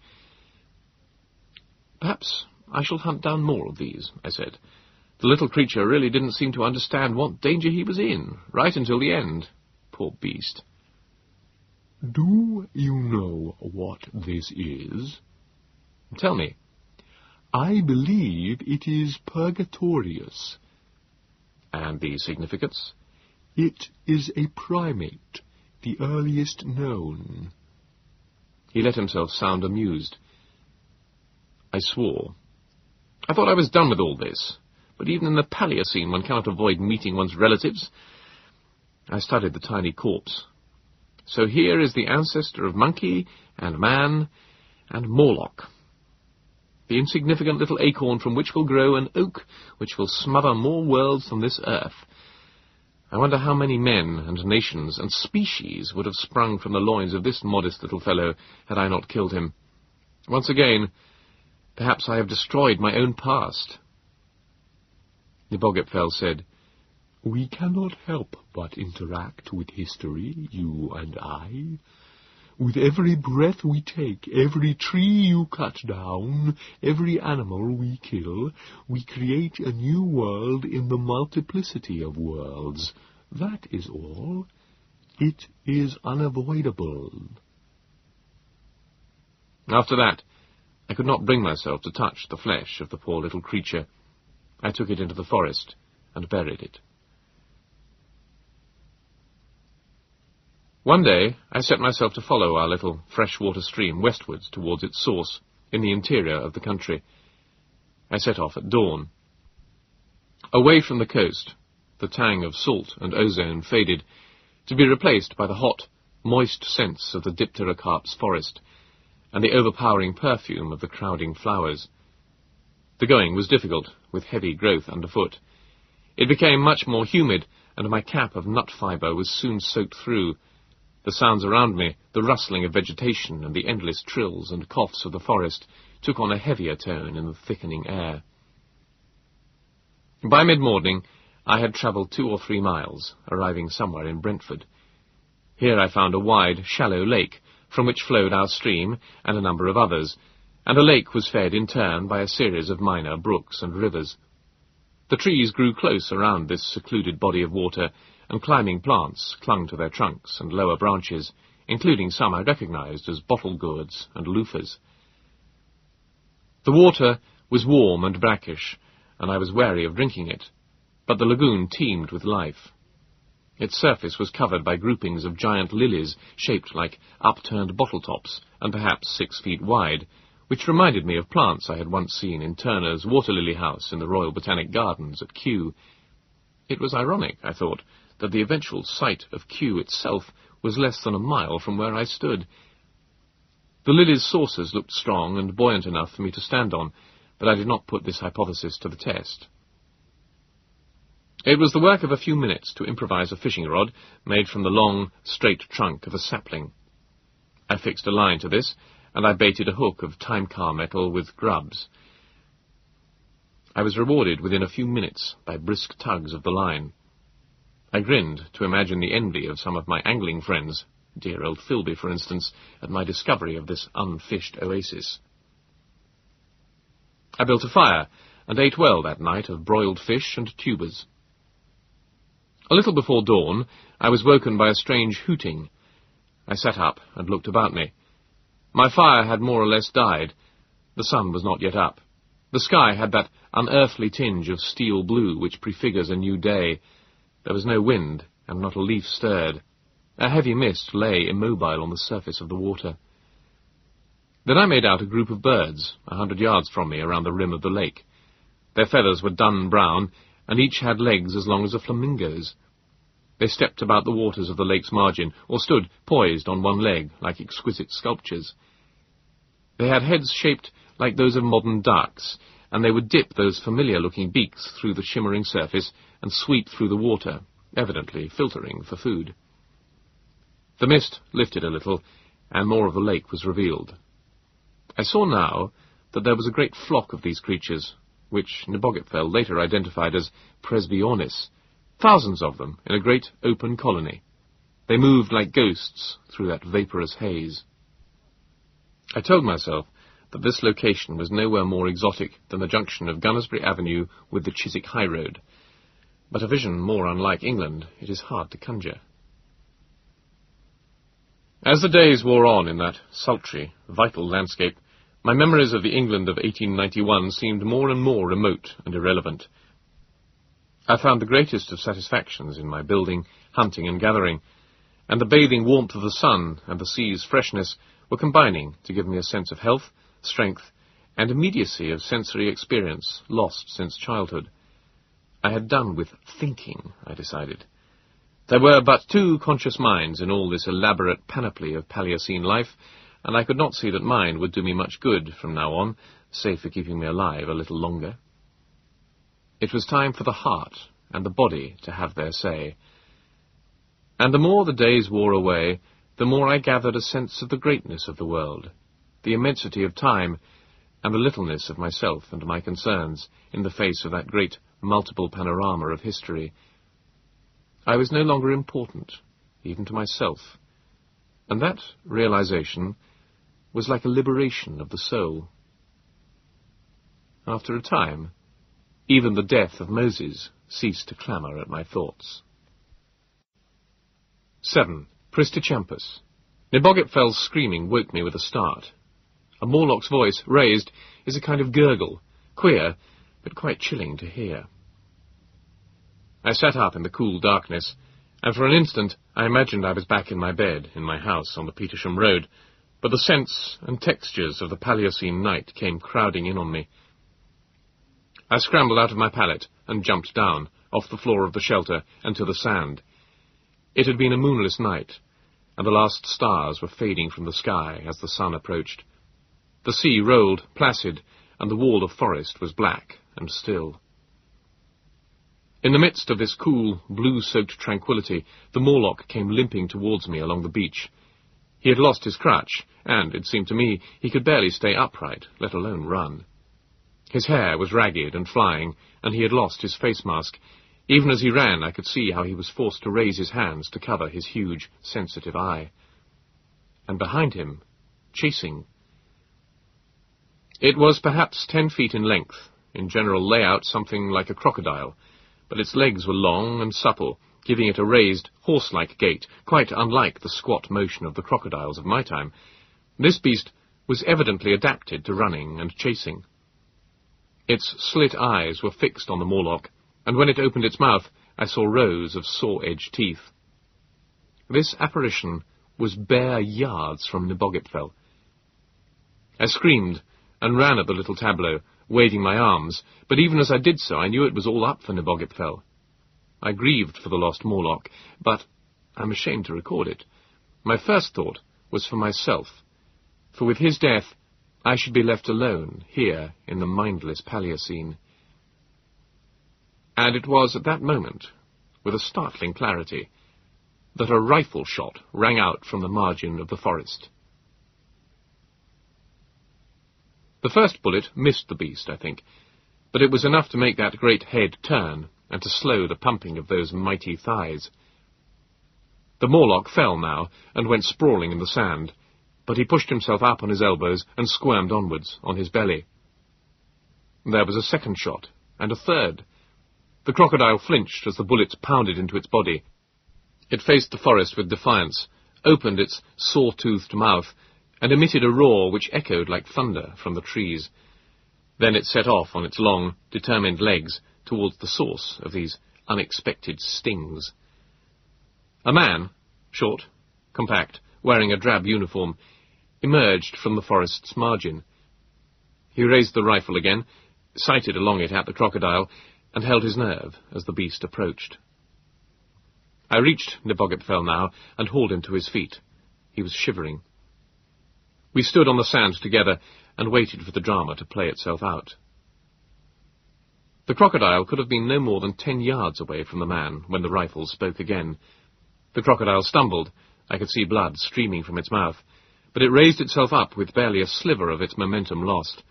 Perhaps I shall hunt down more of these, I said. The little creature really didn't seem to understand what danger he was in, right until the end. Poor beast. Do you know what this is? Tell me. I believe it is Purgatorius. And the significance? It is a primate, the earliest known. He let himself sound amused. I swore. I thought I was done with all this, but even in the Paleocene one cannot avoid meeting one's relatives. I studied the tiny corpse. So here is the ancestor of monkey and man and Morlock the insignificant little acorn from which will grow an oak which will smother more worlds than this earth. I wonder how many men and nations and species would have sprung from the loins of this modest little fellow had I not killed him. Once again, perhaps I have destroyed my own past. Nebogipfel said, We cannot help but interact with history, you and I. With every breath we take, every tree you cut down, every animal we kill, we create a new world in the multiplicity of worlds. That is all. It is unavoidable. After that, I could not bring myself to touch the flesh of the poor little creature. I took it into the forest and buried it. One day I set myself to follow our little freshwater stream westwards towards its source, in the interior of the country. I set off at dawn. Away from the coast, the tang of salt and ozone faded, to be replaced by the hot, moist scents of the dipterocarp's forest, and the overpowering perfume of the crowding flowers. The going was difficult, with heavy growth underfoot. It became much more humid, and my cap of nut fibre was soon soaked through, the sounds around me, the rustling of vegetation and the endless trills and coughs of the forest, took on a heavier tone in the thickening air. By mid-morning, I had travelled two or three miles, arriving somewhere in Brentford. Here I found a wide, shallow lake, from which flowed our stream and a number of others, and the lake was fed in turn by a series of minor brooks and rivers. The trees grew close around this secluded body of water, and climbing plants clung to their trunks and lower branches, including some I recognized as bottle gourds and loofahs. The water was warm and brackish, and I was wary of drinking it. but the lagoon teemed with life. Its surface was covered by groupings of giant lilies shaped like upturned bottle tops and perhaps six feet wide, which reminded me of plants I had once seen in Turner's water lily house in the Royal Botanic Gardens at Kew. It was ironic, I thought, that the eventual site of Kew itself was less than a mile from where I stood. The lily's sources looked strong and buoyant enough for me to stand on, but I did not put this hypothesis to the test. It was the work of a few minutes to improvise a fishing rod made from the long, straight trunk of a sapling. I fixed a line to this, and I baited a hook of time-car metal with grubs. I was rewarded within a few minutes by brisk tugs of the line. I grinned to imagine the envy of some of my angling friends, dear old Filby, for instance, at my discovery of this unfished oasis. I built a fire, and ate well that night of broiled fish and tubers. A little before dawn, I was woken by a strange hooting. I sat up and looked about me. My fire had more or less died. The sun was not yet up. The sky had that unearthly tinge of steel blue which prefigures a new day. There was no wind, and not a leaf stirred. A heavy mist lay immobile on the surface of the water. Then I made out a group of birds, a hundred yards from me, around the rim of the lake. Their feathers were dun brown, and each had legs as long as a flamingo's. They stepped about the waters of the lake's margin, or stood poised on one leg, like exquisite sculptures. They had heads shaped like those of modern ducks, and they would dip those familiar-looking beaks through the shimmering surface and sweep through the water, evidently filtering for food. The mist lifted a little, and more of the lake was revealed. I saw now that there was a great flock of these creatures, which Nebogipfel later identified as Presbyornis, thousands of them in a great open colony. They moved like ghosts through that vaporous haze. I told myself that this location was nowhere more exotic than the junction of Gunnersbury Avenue with the Chiswick High Road, but a vision more unlike England it is hard to conjure. As the days wore on in that sultry, vital landscape, my memories of the England of 1891 seemed more and more remote and irrelevant. I found the greatest of satisfactions in my building, hunting, and gathering, and the bathing warmth of the sun and the sea's freshness were combining to give me a sense of health, strength, and immediacy of sensory experience lost since childhood. I had done with thinking, I decided. There were but two conscious minds in all this elaborate panoply of Paleocene life, and I could not see that mine would do me much good from now on, save for keeping me alive a little longer. It was time for the heart and the body to have their say. And the more the days wore away, the more I gathered a sense of the greatness of the world, the immensity of time, and the littleness of myself and my concerns in the face of that great multiple panorama of history. I was no longer important, even to myself, and that realization was like a liberation of the soul. After a time, even the death of Moses ceased to clamour at my thoughts. 7. Pristichampus. Nebogipfel's screaming woke me with a start. A Morlock's voice, raised, is a kind of gurgle, queer, but quite chilling to hear. I sat up in the cool darkness, and for an instant I imagined I was back in my bed in my house on the Petersham Road, but the scents and textures of the Paleocene night came crowding in on me. I scrambled out of my pallet and jumped down, off the floor of the shelter, and to the sand. It had been a moonless night, and the last stars were fading from the sky as the sun approached. The sea rolled, placid, and the wall of forest was black and still. In the midst of this cool, blue-soaked tranquillity, the Morlock came limping towards me along the beach. He had lost his crutch, and, it seemed to me, he could barely stay upright, let alone run. His hair was ragged and flying, and he had lost his face mask. Even as he ran, I could see how he was forced to raise his hands to cover his huge, sensitive eye. And behind him, chasing. It was perhaps ten feet in length, in general layout something like a crocodile, but its legs were long and supple, giving it a raised, horse-like gait, quite unlike the squat motion of the crocodiles of my time. This beast was evidently adapted to running and chasing. Its slit eyes were fixed on the Morlock, and when it opened its mouth, I saw rows of saw-edged teeth. This apparition was bare yards from Nebogipfel. I screamed and ran at the little tableau, waving my arms, but even as I did so I knew it was all up for Nebogipfel. I grieved for the lost Morlock, but I'm ashamed to record it. My first thought was for myself, for with his death I should be left alone here in the mindless Paleocene. And it was at that moment, with a startling clarity, that a rifle shot rang out from the margin of the forest. The first bullet missed the beast, I think, but it was enough to make that great head turn and to slow the pumping of those mighty thighs. The Morlock fell now and went sprawling in the sand, but he pushed himself up on his elbows and squirmed onwards on his belly. There was a second shot, and a third. The crocodile flinched as the bullets pounded into its body. It faced the forest with defiance, opened its saw-toothed mouth, and emitted a roar which echoed like thunder from the trees. Then it set off on its long, determined legs towards the source of these unexpected stings. A man, short, compact, wearing a drab uniform, emerged from the forest's margin. He raised the rifle again, sighted along it at the crocodile, and held his nerve as the beast approached. I reached Nebogipfel now and hauled him to his feet. He was shivering. We stood on the sand together and waited for the drama to play itself out. The crocodile could have been no more than ten yards away from the man when the rifle spoke again. The crocodile stumbled. I could see blood streaming from its mouth. But it raised itself up with barely a sliver of its momentum lost.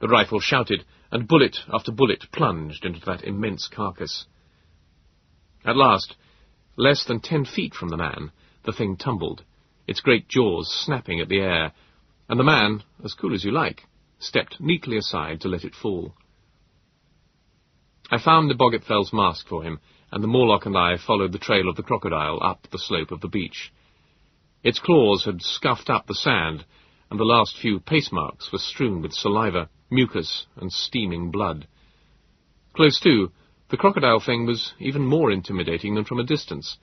The rifle shouted, and bullet after bullet plunged into that immense carcass. At last, less than ten feet from the man, the thing tumbled, its great jaws snapping at the air, and the man, as cool as you like, stepped neatly aside to let it fall. I found Nebogipfel's mask for him, and the Morlock and I followed the trail of the crocodile up the slope of the beach. Its claws had scuffed up the sand, and the last few pace marks were strewn with saliva, mucus, and steaming blood. Close to, the crocodile thing was even more intimidating than from a distance.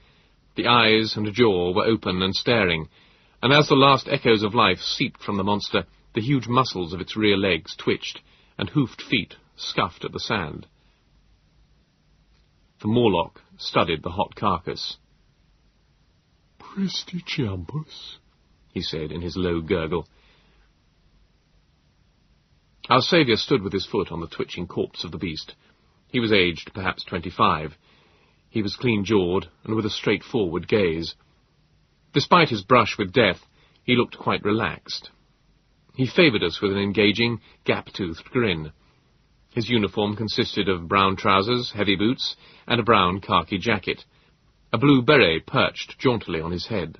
The eyes and jaw were open and staring, and as the last echoes of life seeped from the monster, the huge muscles of its rear legs twitched, and hoofed feet scuffed at the sand. The Morlock studied the hot carcass. Pristichampus, he said in his low gurgle. Our saviour stood with his foot on the twitching corpse of the beast. He was aged perhaps twenty-five. He was clean-jawed and with a straightforward gaze. Despite his brush with death, he looked quite relaxed. He favoured us with an engaging, gap-toothed grin. His uniform consisted of brown trousers, heavy boots, and a brown khaki jacket. A blue beret perched jauntily on his head.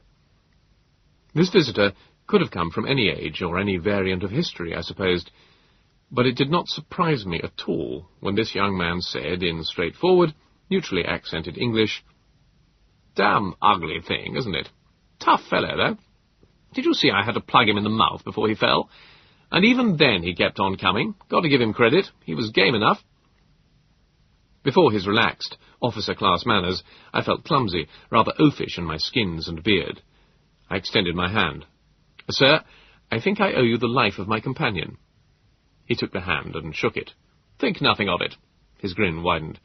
This visitor could have come from any age or any variant of history, I supposed, but it did not surprise me at all when this young man said, in straightforward, neutrally accented English, Damn ugly thing, isn't it? Tough fellow, though. Did you see I had to plug him in the mouth before he fell? And even then he kept on coming. Got to give him credit. He was game enough. Before his relaxed, officer-class manners, I felt clumsy, rather oafish in my skins and beard. I extended my hand. Sir, I think I owe you the life of my companion. He took the hand and shook it. Think nothing of it. His grin widened.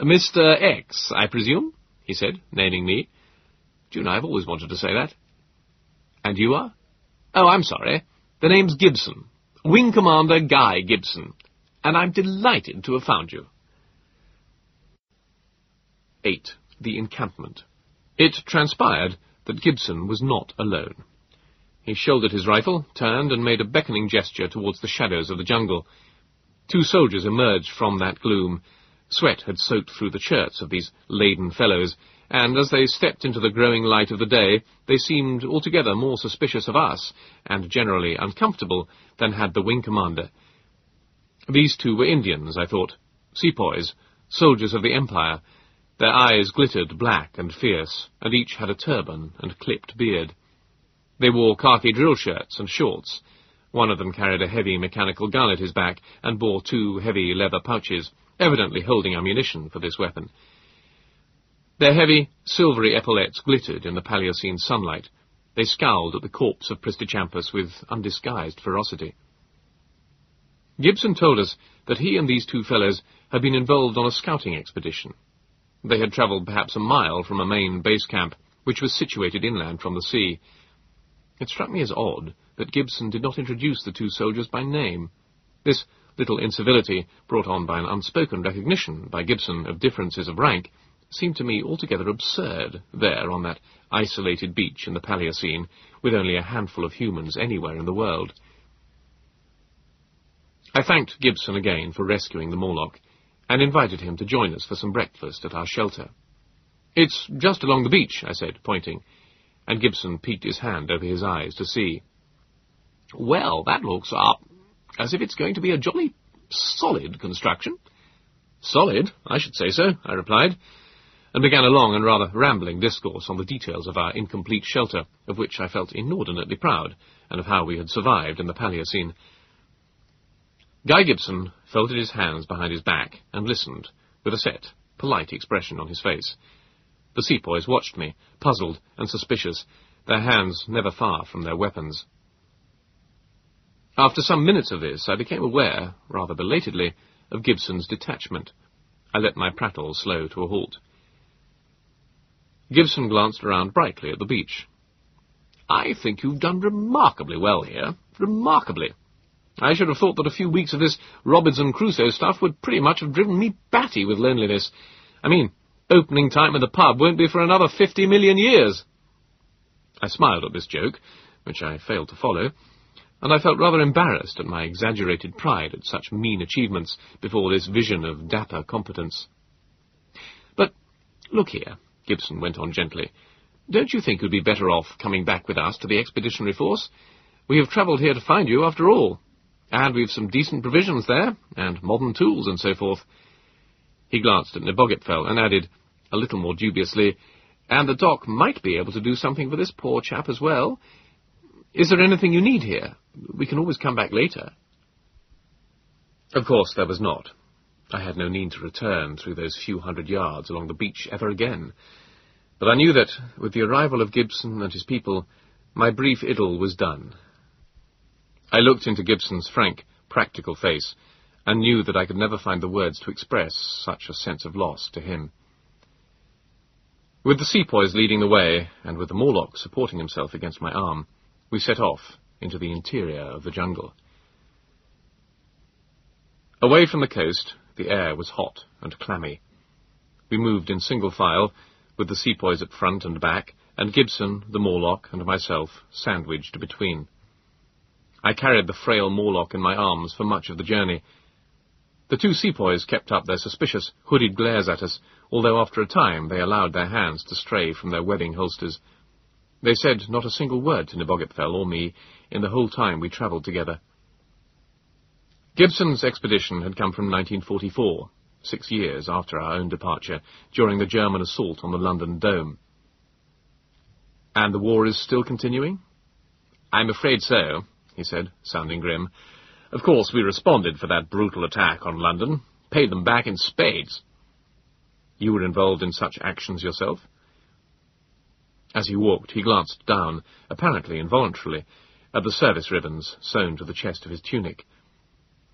Mr. X, I presume? he said, naming me. June, I've always wanted to say that. And you are? Oh, I'm sorry. The name's Gibson. Wing Commander Guy Gibson. And I'm delighted to have found you. 8. The Encampment. It transpired that Gibson was not alone. He shouldered his rifle, turned, and made a beckoning gesture towards the shadows of the jungle. Two soldiers emerged from that gloom. Sweat had soaked through the shirts of these laden fellows, and as they stepped into the growing light of the day, they seemed altogether more suspicious of us, and generally uncomfortable, than had the wing commander. These two were Indians, I thought, sepoys, soldiers of the Empire. Their eyes glittered black and fierce, and each had a turban and clipped beard. They wore khaki drill shirts and shorts. One of them carried a heavy mechanical gun at his back and bore two heavy leather pouches, evidently holding ammunition for this weapon. Their heavy, silvery epaulets glittered in the Paleocene sunlight. They scowled at the corpse of Pristichampus with undisguised ferocity. Gibson told us that he and these two fellows had been involved on a scouting expedition. They had travelled perhaps a mile from a main base camp, which was situated inland from the sea. It struck me as odd that Gibson did not introduce the two soldiers by name. This little incivility, brought on by an unspoken recognition by Gibson of differences of rank, seemed to me altogether absurd there on that isolated beach in the Paleocene, with only a handful of humans anywhere in the world. I thanked Gibson again for rescuing the Morlock, and invited him to join us for some breakfast at our shelter. It's just along the beach, I said, pointing, and Gibson peeked his hand over his eyes to see. Well, that looks up as if it's going to be a jolly solid construction. Solid, I should say so, I replied, and began a long and rather rambling discourse on the details of our incomplete shelter, of which I felt inordinately proud, and of how we had survived in the Paleocene. Guy Gibson folded his hands behind his back and listened, with a set, polite expression on his face. The sepoys watched me, puzzled and suspicious, their hands never far from their weapons. After some minutes of this, I became aware, rather belatedly, of Gibson's detachment. I let my prattle slow to a halt. Gibson glanced around brightly at the beach. I think you've done remarkably well here. Remarkably. I should have thought that a few weeks of this Robinson Crusoe stuff would pretty much have driven me batty with loneliness. I mean, opening time in the pub won't be for another fifty million years. I smiled at this joke, which I failed to follow, and I felt rather embarrassed at my exaggerated pride at such mean achievements before this vision of dapper competence. But look here, Gibson went on gently. Don't you think you'd be better off coming back with us to the expeditionary force? We have travelled here to find you, after all. And we've some decent provisions there, and modern tools and so forth. He glanced at Nebogipfel and added, a little more dubiously, and the doc might be able to do something for this poor chap as well. Is there anything you need here? We can always come back later. Of course there was not. I had no need to return through those few hundred yards along the beach ever again. But I knew that, with the arrival of Gibson and his people, my brief idyll was done, I looked into Gibson's frank, practical face, and knew that I could never find the words to express such a sense of loss to him. With the sepoys leading the way, and with the Morlock supporting himself against my arm, we set off into the interior of the jungle. Away from the coast, the air was hot and clammy. We moved in single file, with the sepoys at front and back, and Gibson, the Morlock, and myself sandwiched between. I carried the frail Morlock in my arms for much of the journey. The two sepoys kept up their suspicious, hooded glares at us, although after a time they allowed their hands to stray from their webbing holsters. They said not a single word to Nebogipfel or me in the whole time we travelled together. Gibson's expedition had come from 1944, six years after our own departure, during the German assault on the London Dome. And the war is still continuing? I'm afraid so, he said, sounding grim. Of course, we responded for that brutal attack on London, paid them back in spades. You were involved in such actions yourself? As he walked, he glanced down, apparently involuntarily, at the service ribbons sewn to the chest of his tunic.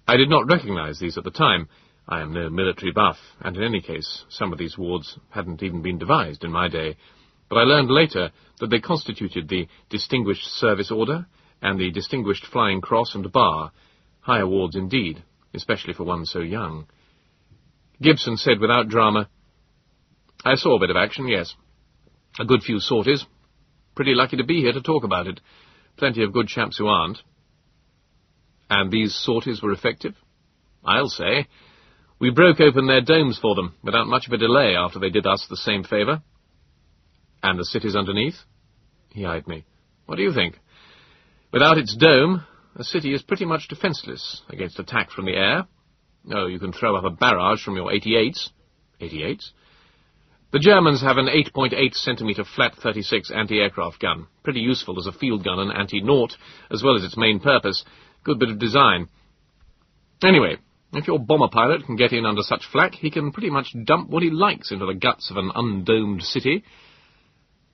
I did not recognize these at the time. I am no military buff, and in any case, some of these wards hadn't even been devised in my day. But I learned later that they constituted the Distinguished Service Order and the Distinguished Flying Cross and Bar, high awards indeed, especially for one so young. Gibson said without drama, I saw a bit of action, yes. A good few sorties. Pretty lucky to be here to talk about it. Plenty of good chaps who aren't. And these sorties were effective? I'll say. We broke open their domes for them, without much of a delay after they did us the same favour. And the cities underneath? He eyed me. What do you think? Without its dome, a city is pretty much defenceless against attack from the air. Oh, you can throw up a barrage from your 88s. 88s? The Germans have an 8.8 centimetre Flak 36 anti-aircraft gun. Pretty useful as a field gun and anti-naught, as well as its main purpose. Good bit of design. Anyway, If your bomber pilot can get in under such flak, he can pretty much dump what he likes into the guts of an undomed city.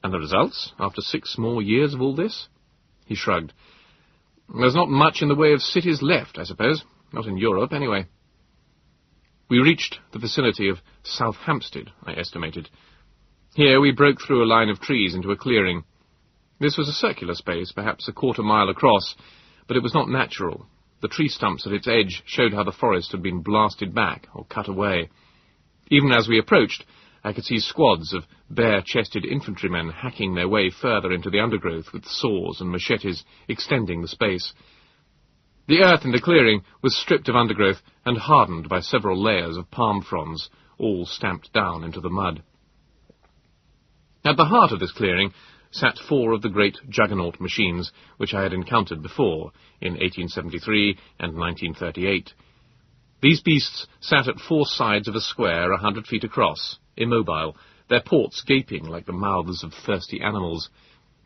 And the results, after six more years of all this? He shrugged. There's not much in the way of cities left, I suppose. Not in Europe, anyway. We reached the vicinity of South Hampstead, I estimated. Here we broke through a line of trees into a clearing. This was a circular space, perhaps a quarter mile across, but it was not natural. The tree stumps at its edge showed how the forest had been blasted back or cut away. Even as we approached, I could see squads of bare-chested infantrymen hacking their way further into the undergrowth with saws and machetes, extending the space. The earth in the clearing was stripped of undergrowth and hardened by several layers of palm fronds, all stamped down into the mud. At the heart of this clearing sat four of the great juggernaut machines which I had encountered before in 1873 and 1938. These beasts sat at four sides of a square a hundred feet across, immobile, their ports gaping like the mouths of thirsty animals.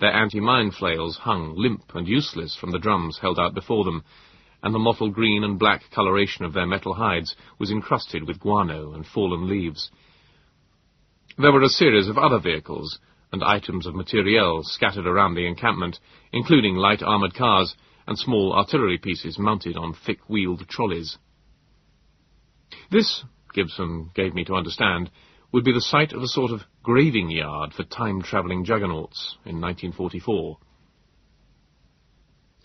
Their anti-mine flails hung limp and useless from the drums held out before them, and the mottled green and black coloration of their metal hides was encrusted with guano and fallen leaves. There were a series of other vehicles, and items of materiel scattered around the encampment, including light armoured cars and small artillery pieces mounted on thick-wheeled trolleys. This, Gibson gave me to understand, would be the site of a sort of graving yard for time-travelling juggernauts in 1944.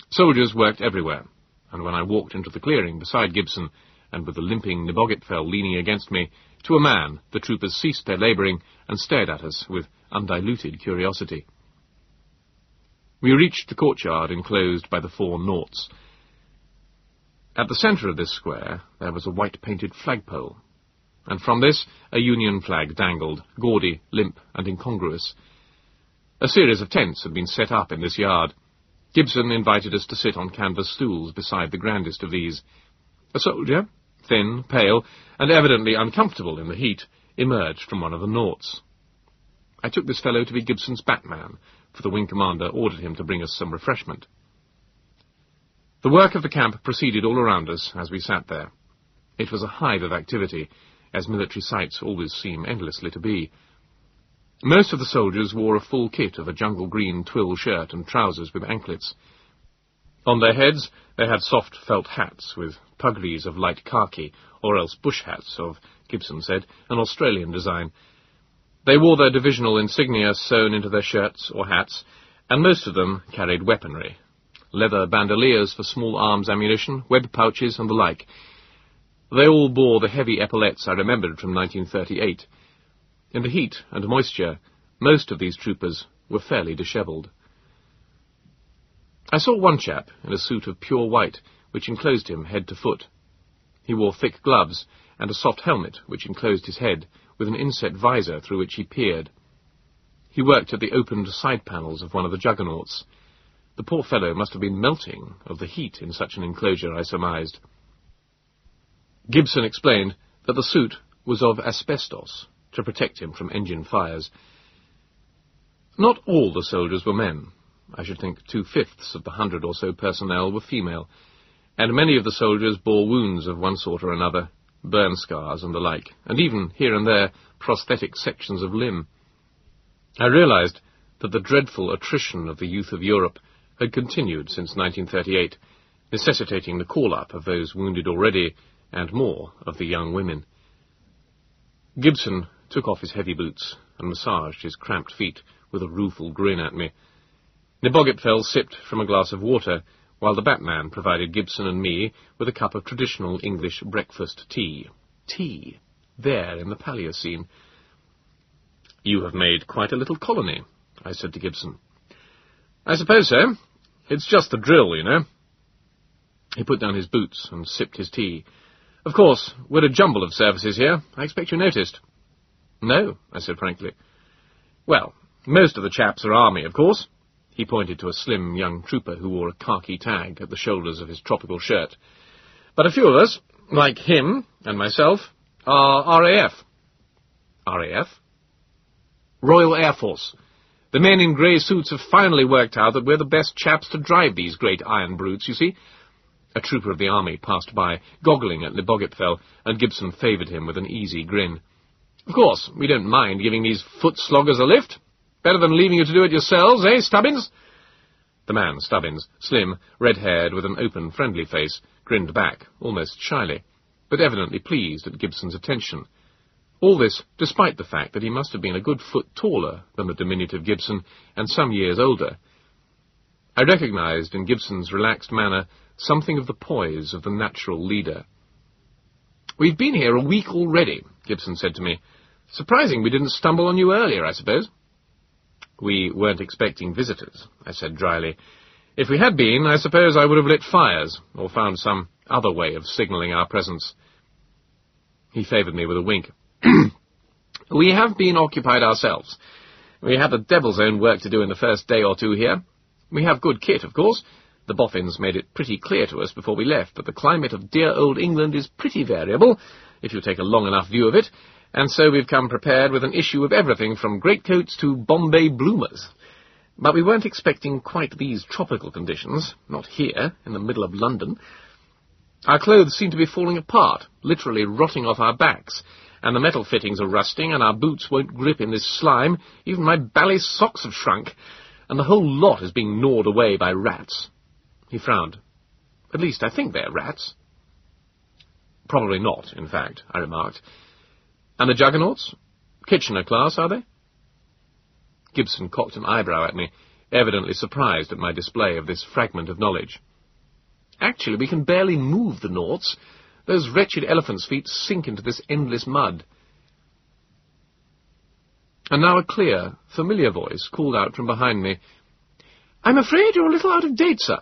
Soldiers worked everywhere, and when I walked into the clearing beside Gibson, and with the limping Nebogipfel leaning against me, to a man the troopers ceased their labouring and stared at us with undiluted curiosity. We reached the courtyard enclosed by the four Nauts. At the centre of this square there was a white-painted flagpole, and from this a Union flag dangled, gaudy, limp, and incongruous. A series of tents had been set up in this yard. Gibson invited us to sit on canvas stools beside the grandest of these. A soldier, thin, pale, and evidently uncomfortable in the heat, emerged from one of the Nauts. I took this fellow to be Gibson's batman, for the wing commander ordered him to bring us some refreshment. The work of the camp proceeded all around us as we sat there. It was a hive of activity, as military sites always seem endlessly to be. Most of the soldiers wore a full kit of a jungle green twill shirt and trousers with anklets. On their heads they had soft felt hats with pugrees of light khaki, or else bush hats of, Gibson said, an Australian design, they wore their divisional insignia sewn into their shirts or hats, and most of them carried weaponry. Leather bandoliers for small arms ammunition, web pouches, and the like. They all bore the heavy epaulets I remembered from 1938. In the heat and moisture, most of these troopers were fairly dishevelled. I saw one chap in a suit of pure white, which enclosed him head to foot. He wore thick gloves and a soft helmet which enclosed his head, with an inset visor through which he peered. He worked at the opened side panels of one of the juggernauts. The poor fellow must have been melting of the heat in such an enclosure, I surmised. Gibson explained that the suit was of asbestos, to protect him from engine fires. Not all the soldiers were men. I should think two-fifths of the hundred or so personnel were female, and many of the soldiers bore wounds of one sort or another, burn scars and the like, and even, here and there, prosthetic sections of limb. I realized that the dreadful attrition of the youth of Europe had continued since 1938, necessitating the call-up of those wounded already, and more of the young women. Gibson took off his heavy boots and massaged his cramped feet with a rueful grin at me. Nebogipfel sipped from a glass of water while the Batman provided Gibson and me with a cup of traditional English breakfast tea. Tea! There, in the Paleocene. You have made quite a little colony, I said to Gibson. I suppose so. It's just the drill, you know. He put down his boots and sipped his tea. Of course, we're a jumble of services here. I expect you noticed. No, I said frankly. Well, most of the chaps are army, of course. He pointed to a slim young trooper who wore a khaki tag at the shoulders of his tropical shirt. But a few of us, like him and myself, are RAF. RAF? Royal Air Force. The men in grey suits have finally worked out that we're the best chaps to drive these great iron brutes, you see. A trooper of the army passed by, goggling at Nebogipfel, and Gibson favoured him with an easy grin. Of course, we don't mind giving these foot sloggers a lift. Better than leaving you to do it yourselves, eh, Stubbins? The man, Stubbins, slim, red-haired, with an open, friendly face, grinned back, almost shyly, but evidently pleased at Gibson's attention. All this despite the fact that he must have been a good foot taller than the diminutive Gibson, and some years older. I recognized in Gibson's relaxed manner something of the poise of the natural leader. We've been here a week already, Gibson said to me. Surprising we didn't stumble on you earlier, I suppose. We weren't expecting visitors, I said dryly. If we had been, I suppose I would have lit fires, or found some other way of signalling our presence. He favoured me with a wink. we have been occupied ourselves. We had the devil's own work to do in the first day or two here. We have good kit, of course. The boffins made it pretty clear to us before we left that the climate of dear old England is pretty variable, if you take a long enough view of it, and so we've come prepared with an issue of everything from greatcoats to Bombay bloomers. But we weren't expecting quite these tropical conditions, not here, in the middle of London. Our clothes seem to be falling apart, literally rotting off our backs, and the metal fittings are rusting, and our boots won't grip in this slime, even my bally socks have shrunk, and the whole lot is being gnawed away by rats. He frowned. At least I think they're rats. Probably not, in fact, I remarked. And the Juggernauts? Kitchener class, are they? Gibson cocked an eyebrow at me, evidently surprised at my display of this fragment of knowledge. Actually, we can barely move the Nauts. Those wretched elephants' feet sink into this endless mud. And now a clear, familiar voice called out from behind me, I'm afraid you're a little out of date, sir.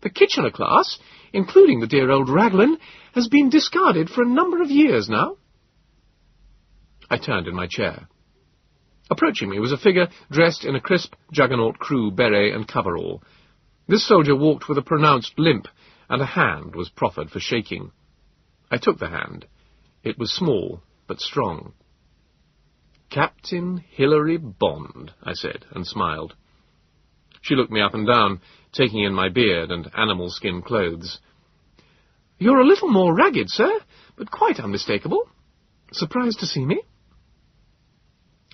The Kitchener class, including the dear old Raglan, has been discarded for a number of years now. I turned in my chair. Approaching me was a figure dressed in a crisp Juggernaut crew beret and coverall. This soldier walked with a pronounced limp, and a hand was proffered for shaking. I took the hand. It was small, but strong. Captain Hilary Bond, I said, and smiled. She looked me up and down, taking in my beard and animal skin clothes. You're a little more ragged, sir, but quite unmistakable. Surprised to see me?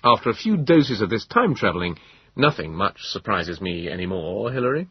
After a few doses of this time-travelling, nothing much surprises me any more, Hilary.